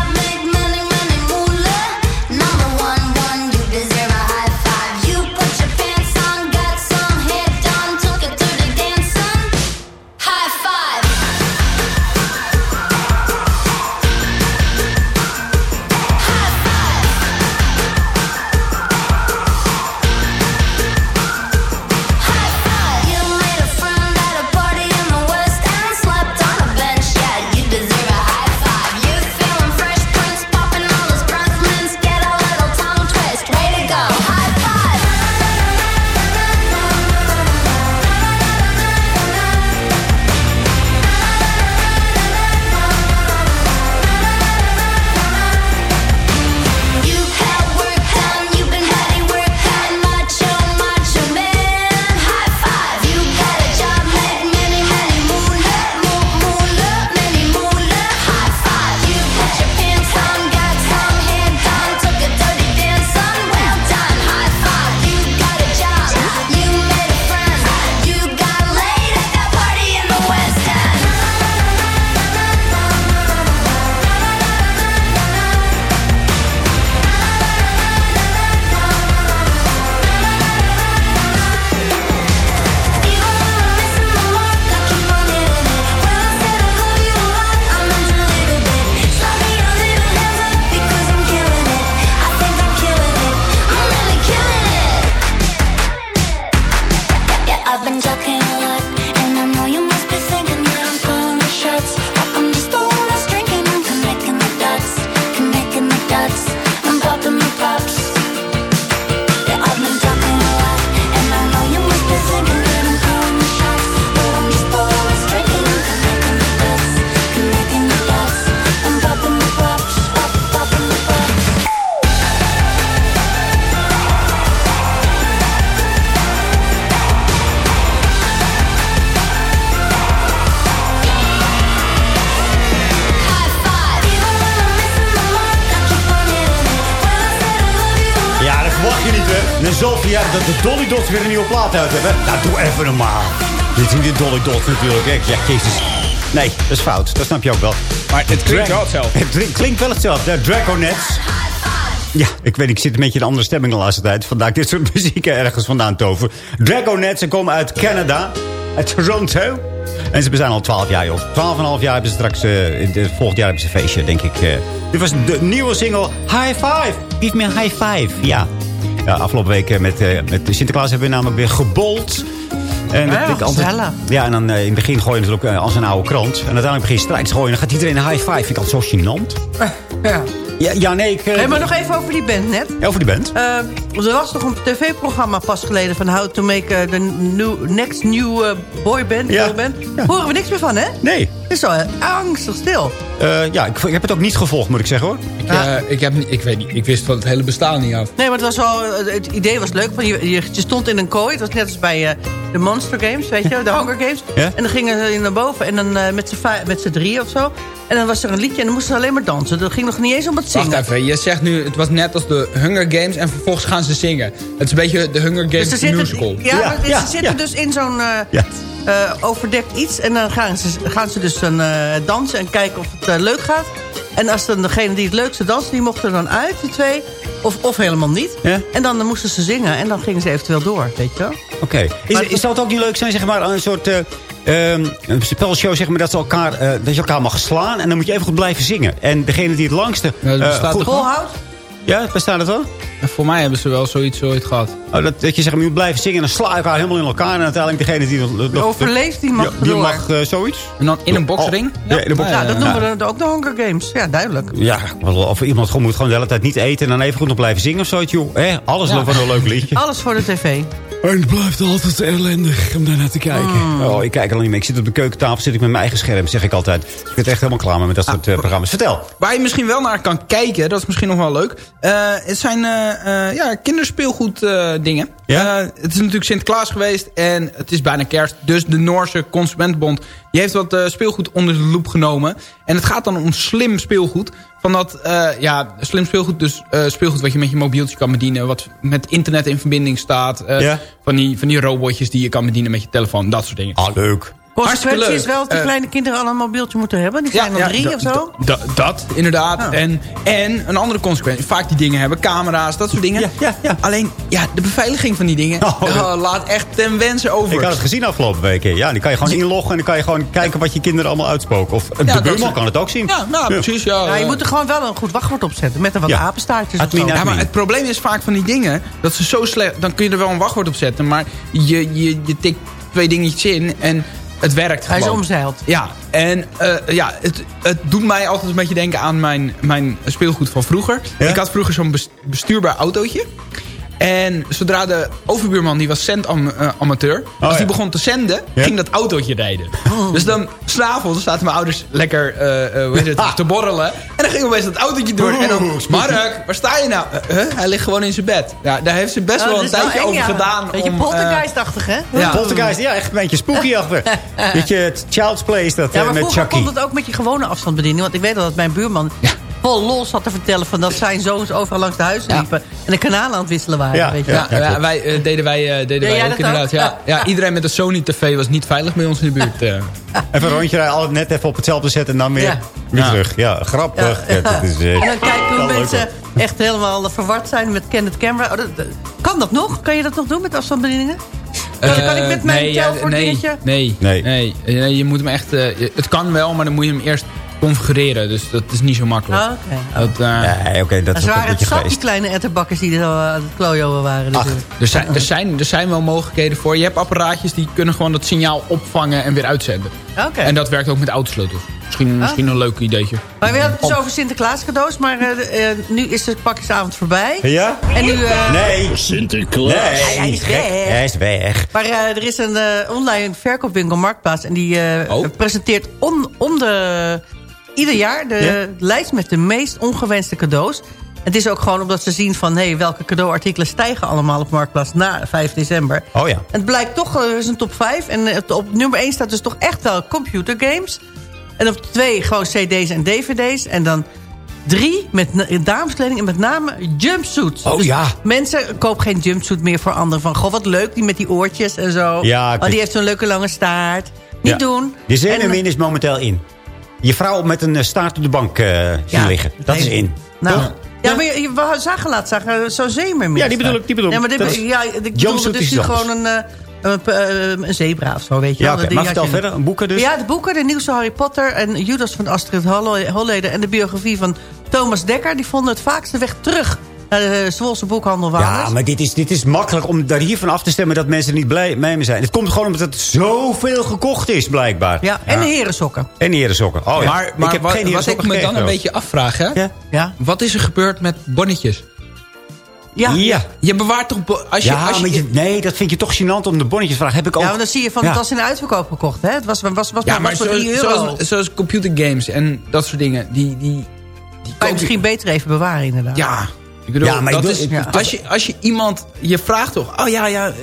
Dolly Dots weer een nieuwe plaat uit hebben. Nou, doe even normaal. Dit is niet Dolly Dots natuurlijk? Ja, jezus. Nee, dat is fout. Dat snap je ook wel. Maar het klinkt wel hetzelfde. Het klinkt wel hetzelfde. De Dragonets. Ja, ik weet, ik zit een beetje in een andere stemming de laatste tijd. Vandaar dit soort muziek ergens vandaan tover. Dragonets, ze komen uit Canada. Uit Toronto. En ze bestaan al 12 jaar, joh. 12,5 jaar hebben ze straks... eh, in de- volgend jaar hebben ze een feestje, denk ik. eh. dit was de nieuwe single High Five. Give me a high five. Ja. Ja afgelopen week eh, met, eh, met Sinterklaas hebben we namelijk weer gebold. En Ja, ik altijd- ja, en dan eh, in het begin gooi je natuurlijk eh, als een oude krant. En uiteindelijk begin je strijks gooien. En dan gaat iedereen een high five. Vind ik altijd zo gênant. Ja. Ja, ja nee, ik... Hey, maar nog even over die band net. Over die band. Er was toch een tv-programma pas geleden... van How to Make the new, Next New Boy Band. Ja. girl band. Horen we niks meer van, hè? Nee. Het is zo angstig stil. Eh, ja, ik, ik heb het ook niet gevolgd, moet ik zeggen, hoor. Ik, eh, ik, heb, niet- ik weet niet, ik wist van het hele bestaan niet af. Nee, maar het, was wel, het idee was leuk. Van je, je, je stond in een kooi. Het was net als bij eh, de Monster Games, weet je, de Hunger Games. Ja. En dan gingen ze naar boven en dan eh, met z'n drieën of zo. En dan was er een liedje en dan moesten ze alleen maar dansen. Dat ging nog niet eens om het zingen. Wacht even, je zegt nu, het was net als de Hunger Games en vervolgens gaan ze zingen. Het is een beetje de Hunger Games Dus zitten, musical. ja, maar ja, ze zitten ja. dus in zo'n eh, overdekt iets. En dan gaan ze, gaan ze dus dan, eh, dansen en kijken of het eh, leuk gaat. En als dan degene die het leukste dansen, die mochten er dan uit, die twee. Of, of helemaal niet. Ja. En dan, moesten ze zingen en dan gingen ze eventueel door, weet je wel. Oké. Is, Maar- is, zou het ook niet leuk zijn, zeg maar, een soort eh, ehm, een spelshow, zeg maar, dat, ze elkaar, eh, dat je elkaar mag slaan en dan moet je even goed blijven zingen. En degene die het langste... Ja, dat bestaat goed, toch wel? Volhoud? Ja, bestaat het wel? En voor mij hebben ze wel zoiets ooit gehad. Oh, dat, dat je zeg maar, je moet blijven zingen en dan sla je elkaar helemaal in elkaar. En uiteindelijk degene die... overleeft, die mag die door. mag eh, zoiets. En dan in een boksring? Oh, ja, in een Ja, dat noemen Ja. we dan ook de Hunger Games. Ja, duidelijk. Ja, of iemand gewoon moet gewoon de hele tijd niet eten en dan even goed nog blijven zingen of zoiets, joh. Hè? Alles Ja. van een leuk liedje. Alles voor de tv. En het blijft altijd ellendig om daar naar te kijken. Oh, ik kijk er al niet meer. Ik zit op de keukentafel, zit ik met mijn eigen scherm, zeg ik altijd. Ik ben het echt helemaal klaar mee met dat soort eh, programma's. Vertel. Waar je misschien wel naar kan kijken, dat is misschien nog wel leuk. Eh, het zijn eh, eh, ja, kinderspeelgoed eh, dingen. Ja? Eh, het is natuurlijk Sinterklaas geweest en het is bijna kerst. Dus de Noorse Consumentenbond die heeft wat eh, speelgoed onder de loep genomen. En het gaat dan om slim speelgoed. Van dat, eh, ja, slim speelgoed, dus speelgoed wat je met je mobieltje kan bedienen. Wat met internet in verbinding staat. Ja. van, die, van die robotjes die je kan bedienen met je telefoon. Dat soort dingen. Ah, leuk. Hartstikke Consequentie leuk. is wel dat die Eh, kleine kinderen al een mobieltje moeten hebben. Die zijn er drie of zo. da- da- dat, inderdaad. Oh. En, en een andere consequentie. Vaak die dingen hebben camera's, dat soort dingen. Ja, ja, ja. Alleen, ja, de beveiliging van die dingen Oh, eh, laat echt ten wensen over. Ik had het gezien afgelopen weken. Ja, die kan je gewoon inloggen en dan kan je gewoon kijken wat je kinderen allemaal uitspoken. Of de dat buurman kan het ook zien. Ja, nou, precies. Ja, Ja, je eh. moet er gewoon wel een goed wachtwoord op zetten. Met een wat Ja. apenstaartjes admin. Ja, maar het probleem is vaak van die dingen... dat ze zo slecht... dan kun je er wel een wachtwoord op zetten... maar je, je, je tikt twee dingetjes in en het werkt Hij is gewoon. omzeild. Ja, en eh, ja, het, het doet mij altijd een beetje denken aan mijn, mijn speelgoed van vroeger. Ja? Ik had vroeger zo'n bes- bestuurbaar autootje. En zodra de overbuurman, die was centamateur... als ja. die begon te zenden, Ja? ging dat autootje rijden. Dus dan, s'avonds zaten mijn ouders lekker eh, eh, hoe heet het, te borrelen. En dan ging opeens dat autootje door. En dan, Mark, waar sta je nou? Eh, huh? Hij ligt gewoon in zijn bed. Ja, daar heeft ze best Oh, wel een wel tijdje eng, over ja. gedaan. Beetje om, eh, poltergeistachtig, hè? ja. Poltergeist, ja, echt een beetje spooky achter. Beetje het Child's Play is dat Ja, maar met Chucky. kon het ook met je gewone afstandsbediening. Want ik weet al dat mijn buurman vol los had te vertellen... Van dat zijn zoons overal langs de huizen liepen... en de kanalen aan het wisselen waren. Ja, weet je. Ja, Ja, ja, klopt. wij, eh, deden wij, eh, deden wij ook inderdaad. ook? Ja, ja, iedereen met een Sony TV was niet veilig bij ons in de buurt. eh. Even een rondje rijden, altijd net even op hetzelfde zetten en dan weer, Ja. weer terug. Ja, grappig. Ja, dat is, En dan kijken hoe mensen echt helemaal verward zijn met Candid Camera. Oh, dat- dat- kan dat nog? Kan je dat nog doen met afstandsbedieningen? Kan, kan ik met mijn nee, ja, nee, nee, Nee. nee, nee. Je moet hem echt... eh, het kan wel, maar dan moet je hem eerst configureren. Dus dat is niet zo makkelijk. Oh, oké. Dat, eh, Nee, oké, dat is waren het zat, die kleine etterbakkers die er al aan het klojoen waren. Ach, er, zijn, er, zijn, er zijn wel mogelijkheden voor. Je hebt apparaatjes die kunnen gewoon dat signaal opvangen en weer uitzenden. Oké. En dat werkt ook met autosleutels. Misschien, misschien een leuk ideetje. Maar we hadden het dus over Sinterklaas cadeaus, maar eh, eh, nu is de pakjesavond voorbij. Ja? En nu... eh, Nee. Sinterklaas. Nee, hij is weg. Hij is weg. Maar er is een eh, online verkoopwinkel Marktplaats. En die eh, Oh. presenteert om, om de, ieder jaar de lijst met de meest ongewenste cadeaus. Het is ook gewoon omdat ze zien van... Hey, welke cadeauartikelen stijgen allemaal op Marktplaats na 5 december. Oh ja. En het blijkt toch, er is een top 5. En eh, op nummer 1 staat dus toch echt wel computergames. En op 2 gewoon cd's en dvd's. En dan 3 met dameskleding en met name jumpsuits. Oh Dus ja. Mensen, koop geen jumpsuit meer voor anderen. Van, goh, wat leuk, die met die oortjes en zo. Ja, oh, die heeft zo'n leuke lange staart. Niet Ja. doen. De zenuwin En- is momenteel in. Je vrouw met een eh, staart op de bank eh, zien Ja. liggen. Dat is in. Nou, Toch? ja, maar je, zagen laatst zagen, zo'n zeemermin. Ja, die bedoel ik, die bedoel ik. Ja, maar dit, Dat ja, ik dus is gewoon een, eh, een, eh, een zebra of zo, weet je Ja, wel. Maar had vertel verder. Een boeken dus. Ja, de boeken, de nieuwste Harry Potter en Judas van Astrid Holle- Holleder... en de biografie van Thomas Dekker... die vonden het vaakst de weg terug naar de Zwolse boekhandel Ja, Waanders. maar dit is, dit is makkelijk om daar hiervan af te stemmen dat mensen er niet blij mee zijn. Het komt gewoon omdat het zoveel gekocht is, blijkbaar. Ja, en de herensokken. En die herensokken. Oh ja. Maar, maar ik heb wat, geen wat ik me dan een beetje afvraag, hè? Ja. Ja. Wat is er gebeurd met bonnetjes? Ja. Ja. Je bewaart toch... Als je, ja, als je, maar je, nee, dat vind je toch gênant om de bonnetjes te vragen. Heb ik ook. Ja, want dan zie je van, Ja. het was in de uitverkoop gekocht, hè? Het was, was, was, was, ja, maar voor zoals, 3 euro. zoals, zoals computergames en dat soort dingen. Die, die, die kan je misschien beter even bewaren, inderdaad. Ja, ik bedoel, Ja, maar dat ik is, bedoel- als, je, als je iemand... Je vraagt toch... Oh ja, ja... eh,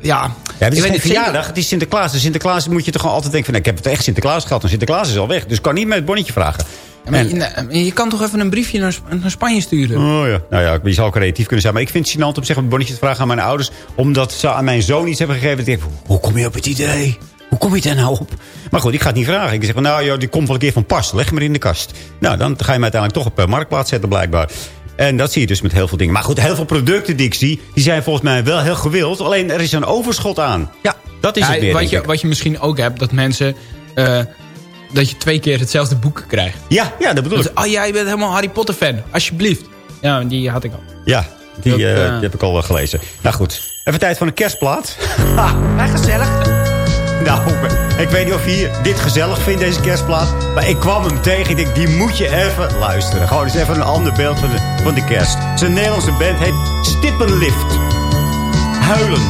ja. Ja, het is geen verjaardag, het is Sinterklaas. Dus Sinterklaas moet je toch gewoon altijd denken van... nee, ik heb het echt Sinterklaas gehad en Sinterklaas is al weg. Dus ik kan niet met het bonnetje vragen. Ja, maar En- je, je kan toch even een briefje naar, naar Spanje sturen? Oh ja, nou ja, je zou creatief kunnen zijn. Maar ik vind het gênant om zeg, een bonnetje te vragen aan mijn ouders. Omdat ze aan mijn zoon iets hebben gegeven. Ik denk, hoe kom je op het idee? Hoe kom je daar nou op? Maar goed, ik ga het niet vragen. Ik zeg van, nou joh, die komt wel een keer van pas. Leg maar in de kast. Nou, dan ga je hem uiteindelijk toch op eh, marktplaats zetten blijkbaar. En dat zie je dus met heel veel dingen. Maar goed, heel veel producten die ik zie... die zijn volgens mij wel heel gewild. Alleen er is een overschot aan. Ja. Dat is Ja, het weer, wat, je, wat je misschien ook hebt, dat mensen... eh, dat je twee keer hetzelfde boek krijgt. Ja, ja, dat bedoel ik. Dus, oh, jij bent helemaal Harry Potter fan. Alsjeblieft. Ja, die had ik al. Ja, die, Dat, eh, eh, die heb ik al wel gelezen. Nou goed, even tijd voor een kerstplaat. Maar gezellig. Nou, ik weet niet of je hier dit gezellig vindt, deze kerstplaat. Maar ik kwam hem tegen. Ik denk, die moet je even luisteren. Gewoon eens even een ander beeld van de, van de kerst. Zijn Nederlandse band heet Stippenlift. huilen.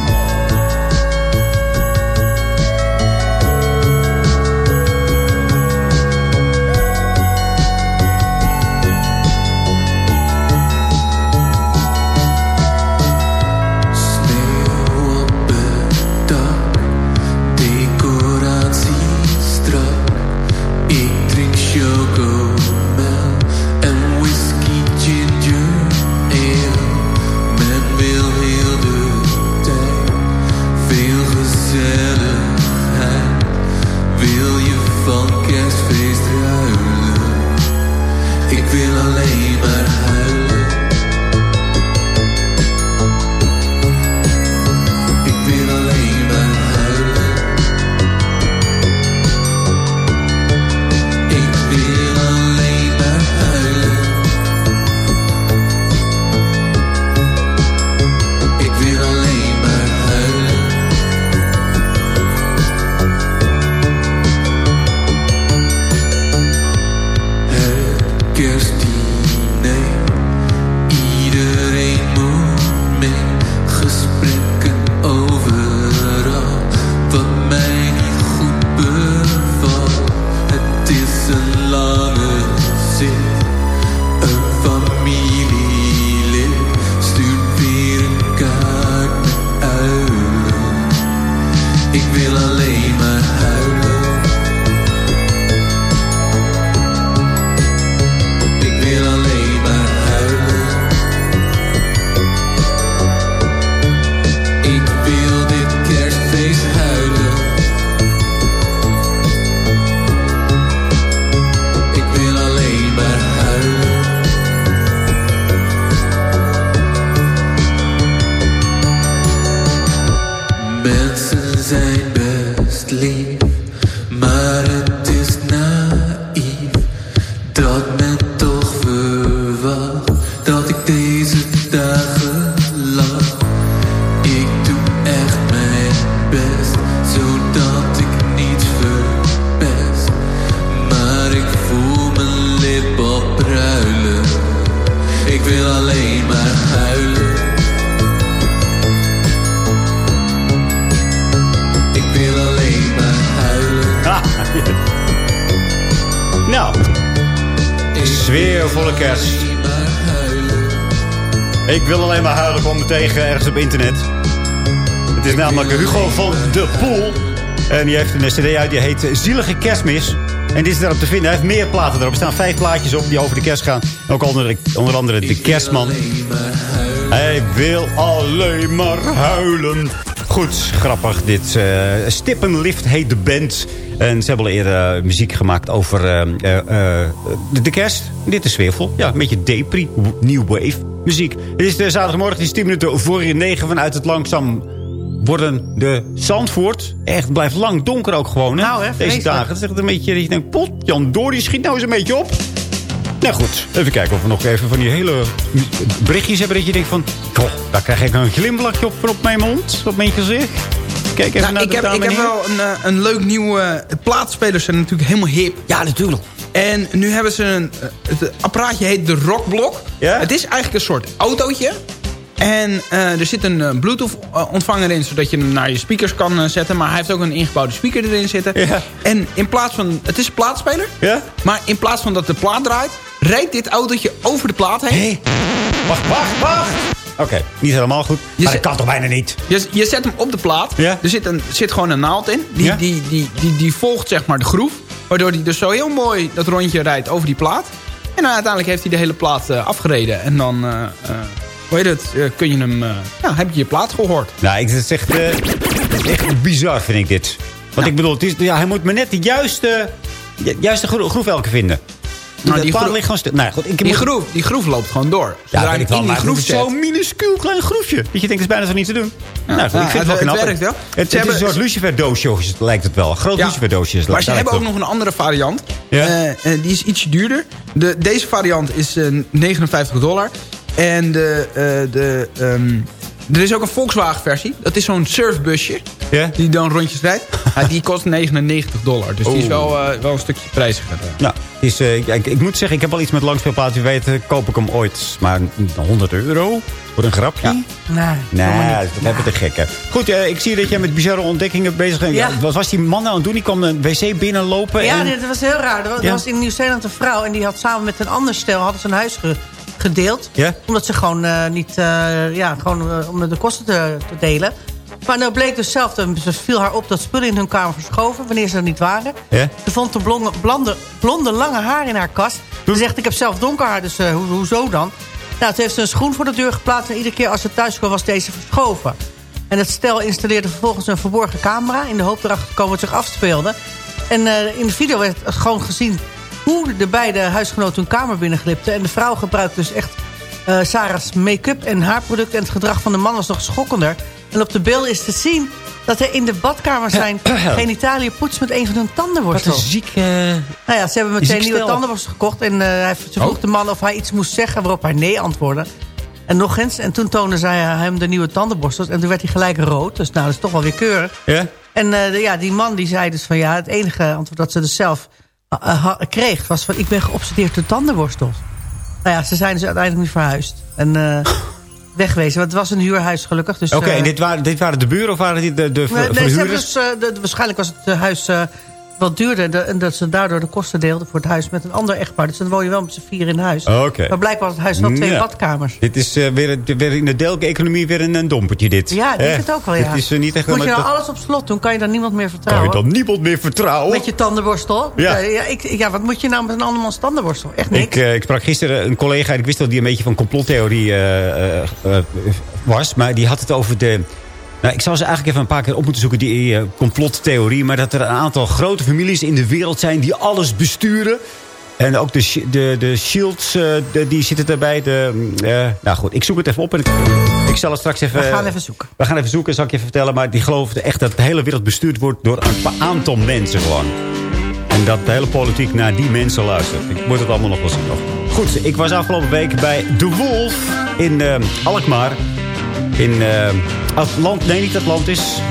Op internet. Het is namelijk Hugo van de Poel. En die heeft een cd uit, die heet Zielige Kerstmis. En dit is daarop te vinden. Hij heeft meer platen erop. Er staan vijf plaatjes op die over de kerst gaan. Ook onder, onder andere de kerstman. Hij wil alleen maar huilen. Goed, grappig dit. eh Stippenlift heet de band. En ze hebben al eerder eh, muziek gemaakt over eh, eh, de, de kerst. Dit is sfeervol. Ja, een beetje depri, new wave muziek. Het is de zaterdagmorgen, het is 10 minuten voor je 9 vanuit het langzaam worden de Zandvoort. Echt, blijft lang donker ook gewoon. Hè? Nou, hè, Deze dagen. Het is echt een beetje, dat je denkt, pot, Jan Dory schiet nou eens een beetje op. Nou goed, even kijken of we nog even van die hele berichtjes hebben... dat je denkt van, goh, daar krijg ik een glimlachje op, op mijn mond, op mijn gezicht. Kijk even Nou, naar ik de heb, dame ik heb hier. wel een, eh, een leuk nieuw... eh plaatspelers zijn natuurlijk helemaal hip. Ja, natuurlijk. En nu hebben ze een... eh, het apparaatje heet de Rockblock. Ja? Het is eigenlijk een soort autootje. En eh, er zit een eh, bluetooth eh, ontvanger in... zodat je hem naar je speakers kan zetten. Maar hij heeft ook een ingebouwde speaker erin zitten. Ja. En in plaats van... Het is een plaatspeler. Ja? Maar in plaats van dat de plaat draait... rijdt dit autootje over de plaat heen. Wacht, wacht, wacht! Oké, niet helemaal goed. Je maar dat kan toch bijna niet? Je, je zet hem op de plaat. Ja. Er zit, een, zit gewoon een naald in. Die, die, die, die, die volgt zeg maar de groef. Waardoor hij dus zo heel mooi dat rondje rijdt over die plaat. En dan uiteindelijk heeft hij de hele plaat afgereden. En dan, hoe heet het, eh, kun je hem, eh, ja, heb je je plaat gehoord. Nou, ik, het is echt, eh, het is echt bizar, vind ik dit. Want ik bedoel, het is, ja, hij moet maar net de juiste, ju- juiste gro- groef elke vinden. Nou, die groef- ligt gewoon stil. Nou, goed, ik Die moet- groef, die groef loopt gewoon door. Ja, Zodra weet je ik wel, in die groef zo'n minuscuul klein groefje. Dat je denkt, het is bijna zo niet te doen. nou, goed, ja, ik vind het, het- wel het knap. werkt wel. Het, Ze het is een soort luciferdoosje, lijkt het wel. Een groot Ja. luciferdoosje. Maar ze hebben ook nog een andere variant. Eh, eh, die is ietsje duurder. De, deze variant is eh, 59 dollar. En de, eh, de, ehm, er is ook een Volkswagen versie. Dat is zo'n surfbusje. Ja? Die dan rondjes rijdt. Ja, die kost 99 dollar. Dus die is wel, eh, wel een stukje prijziger. eh. Ja, het is, eh, ik, ik, ik moet zeggen, ik heb wel iets met langspeelplaats. Wie weet, koop ik hem ooit. Maar 100 euro voor een grapje? Nee, Nee, dat hebben te gekke. Goed, ik zie dat jij met bizarre ontdekkingen bezig bent. Ja. Wat was die man nou aan het doen? Die kwam een wc binnenlopen. Ja, en... dit was heel raar. Er was, Ja. was in Nieuw-Zeeland een vrouw en die had samen met een ander stel hadden ze een huis ge- gedeeld. Omdat ze gewoon niet, niet, eh, ja, gewoon eh, om de kosten te, te delen. Maar nou bleek dus zelf, dat- ze viel haar op dat spullen in hun kamer verschoven, wanneer ze er niet waren. Ze vond een blonde, blonde, blonde lange haar in haar kast. Ze zegt, ik heb zelf donker haar, dus eh, ho- hoezo dan? Nou, toen heeft ze een schoen voor de deur geplaatst... en iedere keer als ze thuis kwam was deze verschoven. En het stel installeerde vervolgens een verborgen camera... in de hoop erachter te komen wat zich afspeelde. En eh, in de video werd gewoon gezien... hoe de beide huisgenoten hun kamer binnenglipten. En de vrouw gebruikte dus echt eh, Sarah's make-up en haarproducten... en het gedrag van de man was nog schokkender. En op de beelden is te zien dat hij in de badkamer zijn genitaliën poetst... met een van hun tandenborstels. Wat een ziek... eh, Nou ja, ze hebben meteen nieuwe stel. tandenborstel gekocht. En eh, hij, ze vroeg Oh. de man of hij iets moest zeggen waarop hij nee antwoordde. En nog eens. En toen toonde zij hem de nieuwe tandenborstels. En toen werd hij gelijk rood. Dus nou, dat is toch wel weer keurig. En eh, de- ja, die man die zei dus van ja, het enige antwoord dat ze dus zelf kreeg... was van ik ben geobsedeerd door tandenborstels. Nou ja, ze zijn dus uiteindelijk niet verhuisd. En eh, wegwezen. Want het was een huurhuis gelukkig. Dus, Oké, eh, en dit waren, dit waren de buren of waren dit de, de Nee, verhuurders? dus, eh, de- de- waarschijnlijk was het eh, huis eh, wat duurder. de- en dat ze daardoor de kosten deelden voor het huis met een ander echtpaar. Dus dan woon je wel met z'n vier in huis. Oké. Maar blijkbaar had het huis wel twee Ja. badkamers. Dit is eh, weer, weer in de deelke-economie weer een, een dompertje dit. Ja, ik Eh, het ook wel, ja. Is eh, niet echt... Moet je nou dat- alles op slot doen? Kan je dan niemand meer kan je vertrouwen? dan niemand meer vertrouwen? Met je tandenborstel? Ja. ja, ik, ja, wat moet je nou met een andermans tandenborstel? Echt niks. Ik, eh, ik sprak gisteren een collega, en ik wist dat die een beetje van complottheorie was. Maar die had het over de... Nou, ik zou ze eigenlijk even een paar keer op moeten zoeken, die eh, complottheorie. Maar dat er een aantal grote families in de wereld zijn die alles besturen. En ook de, de, de Shields, eh, de- die zitten erbij. De, mm, eh, nou goed, ik zoek het even op. En ik, ik zal het straks even... We gaan even zoeken. We gaan even zoeken, zal ik je even vertellen. Maar die geloofden echt dat de hele wereld bestuurd wordt door een aantal mensen gewoon. En dat de hele politiek naar die mensen luistert. Ik moet het allemaal nog wel zien. Goed, ik was afgelopen week bij De Wolf in Alkmaar. In eh Atlant, nee niet Atlantis.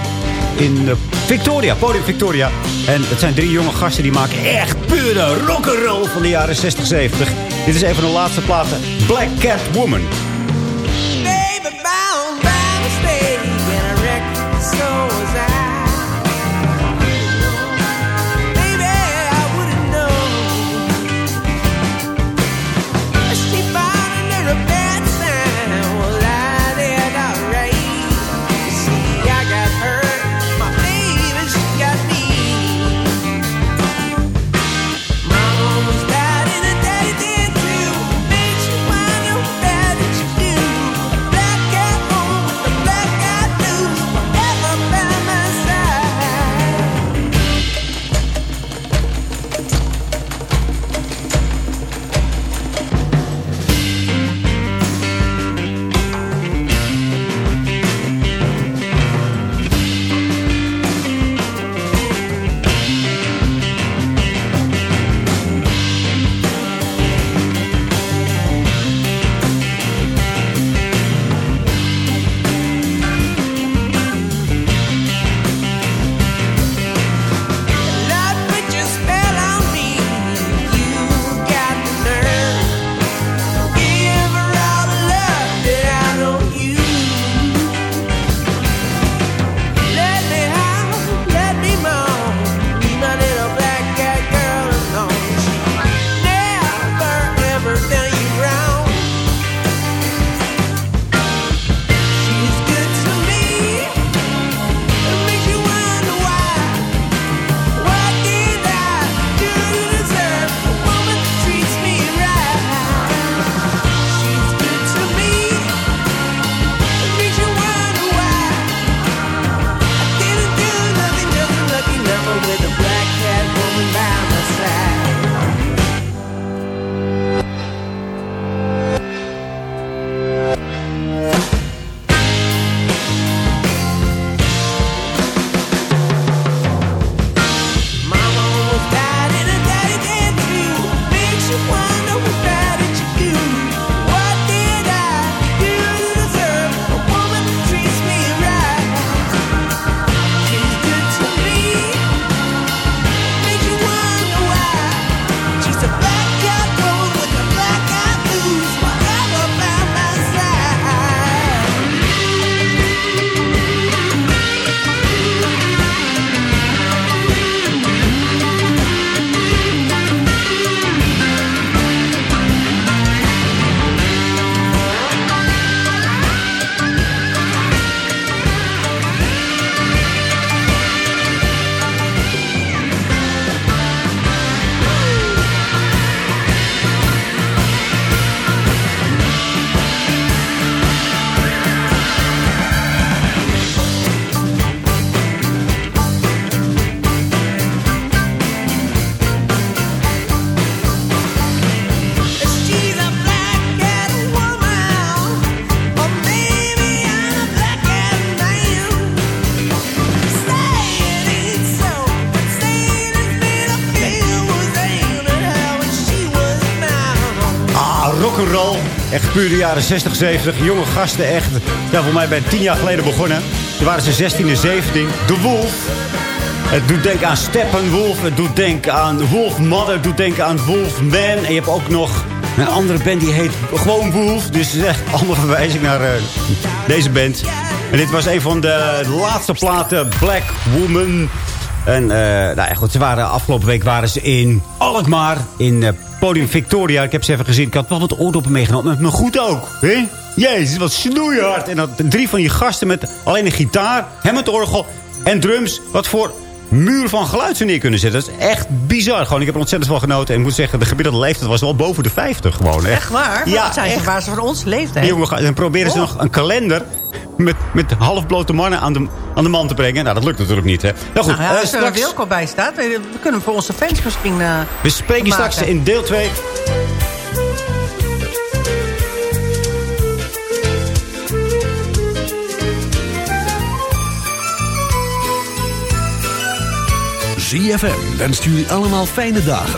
In eh, Victoria, Podium Victoria. En het zijn drie jonge gasten die maken echt pure rock'n'roll van de jaren 60, 70. Dit is een van de laatste platen. Black Cat Woman. De jaren 60, 70. Jonge gasten echt. Ja, voor mij ben tien jaar geleden begonnen. Toen waren ze 16 en 17. De Wolf. Het doet denken aan Steppenwolf. Het doet denken aan Wolf Mother. Het doet denken aan Wolf Man. En je hebt ook nog een andere band die heet gewoon Wolf. Dus echt allemaal verwijzing naar eh, deze band. En dit was een van de laatste platen. Black Woman. En eh, nou ja, ze waren, afgelopen week waren ze in Alkmaar. In eh, Podium Victoria. Ik heb ze even gezien. Ik had wel wat oordoppen meegenomen. Met me goed ook. Hè? Jezus, wat snoeihard. En dat, drie van die gasten met alleen een gitaar. Hem het orgel en drums. Wat voor muur van geluid ze neer kunnen zetten. Dat is echt bizar. Gewoon, ik heb er ontzettend van genoten. En ik moet zeggen, de gemiddelde leeftijd was wel boven de 50 gewoon. Echt, Echt waar? Ja, Dat zijn ze waar ze van ons leeftijd. Die jongen, dan proberen ze Oh. nog een kalender met, met halfblote mannen aan de, aan de man te brengen. Nou, dat lukt natuurlijk niet, hè. Nou goed, Nou ja, eh, als er straks, een Wilco bij staat, we we kunnen hem voor onze fans misschien eh, we spreken je straks in deel 2. ZFM wenst jullie allemaal fijne dagen.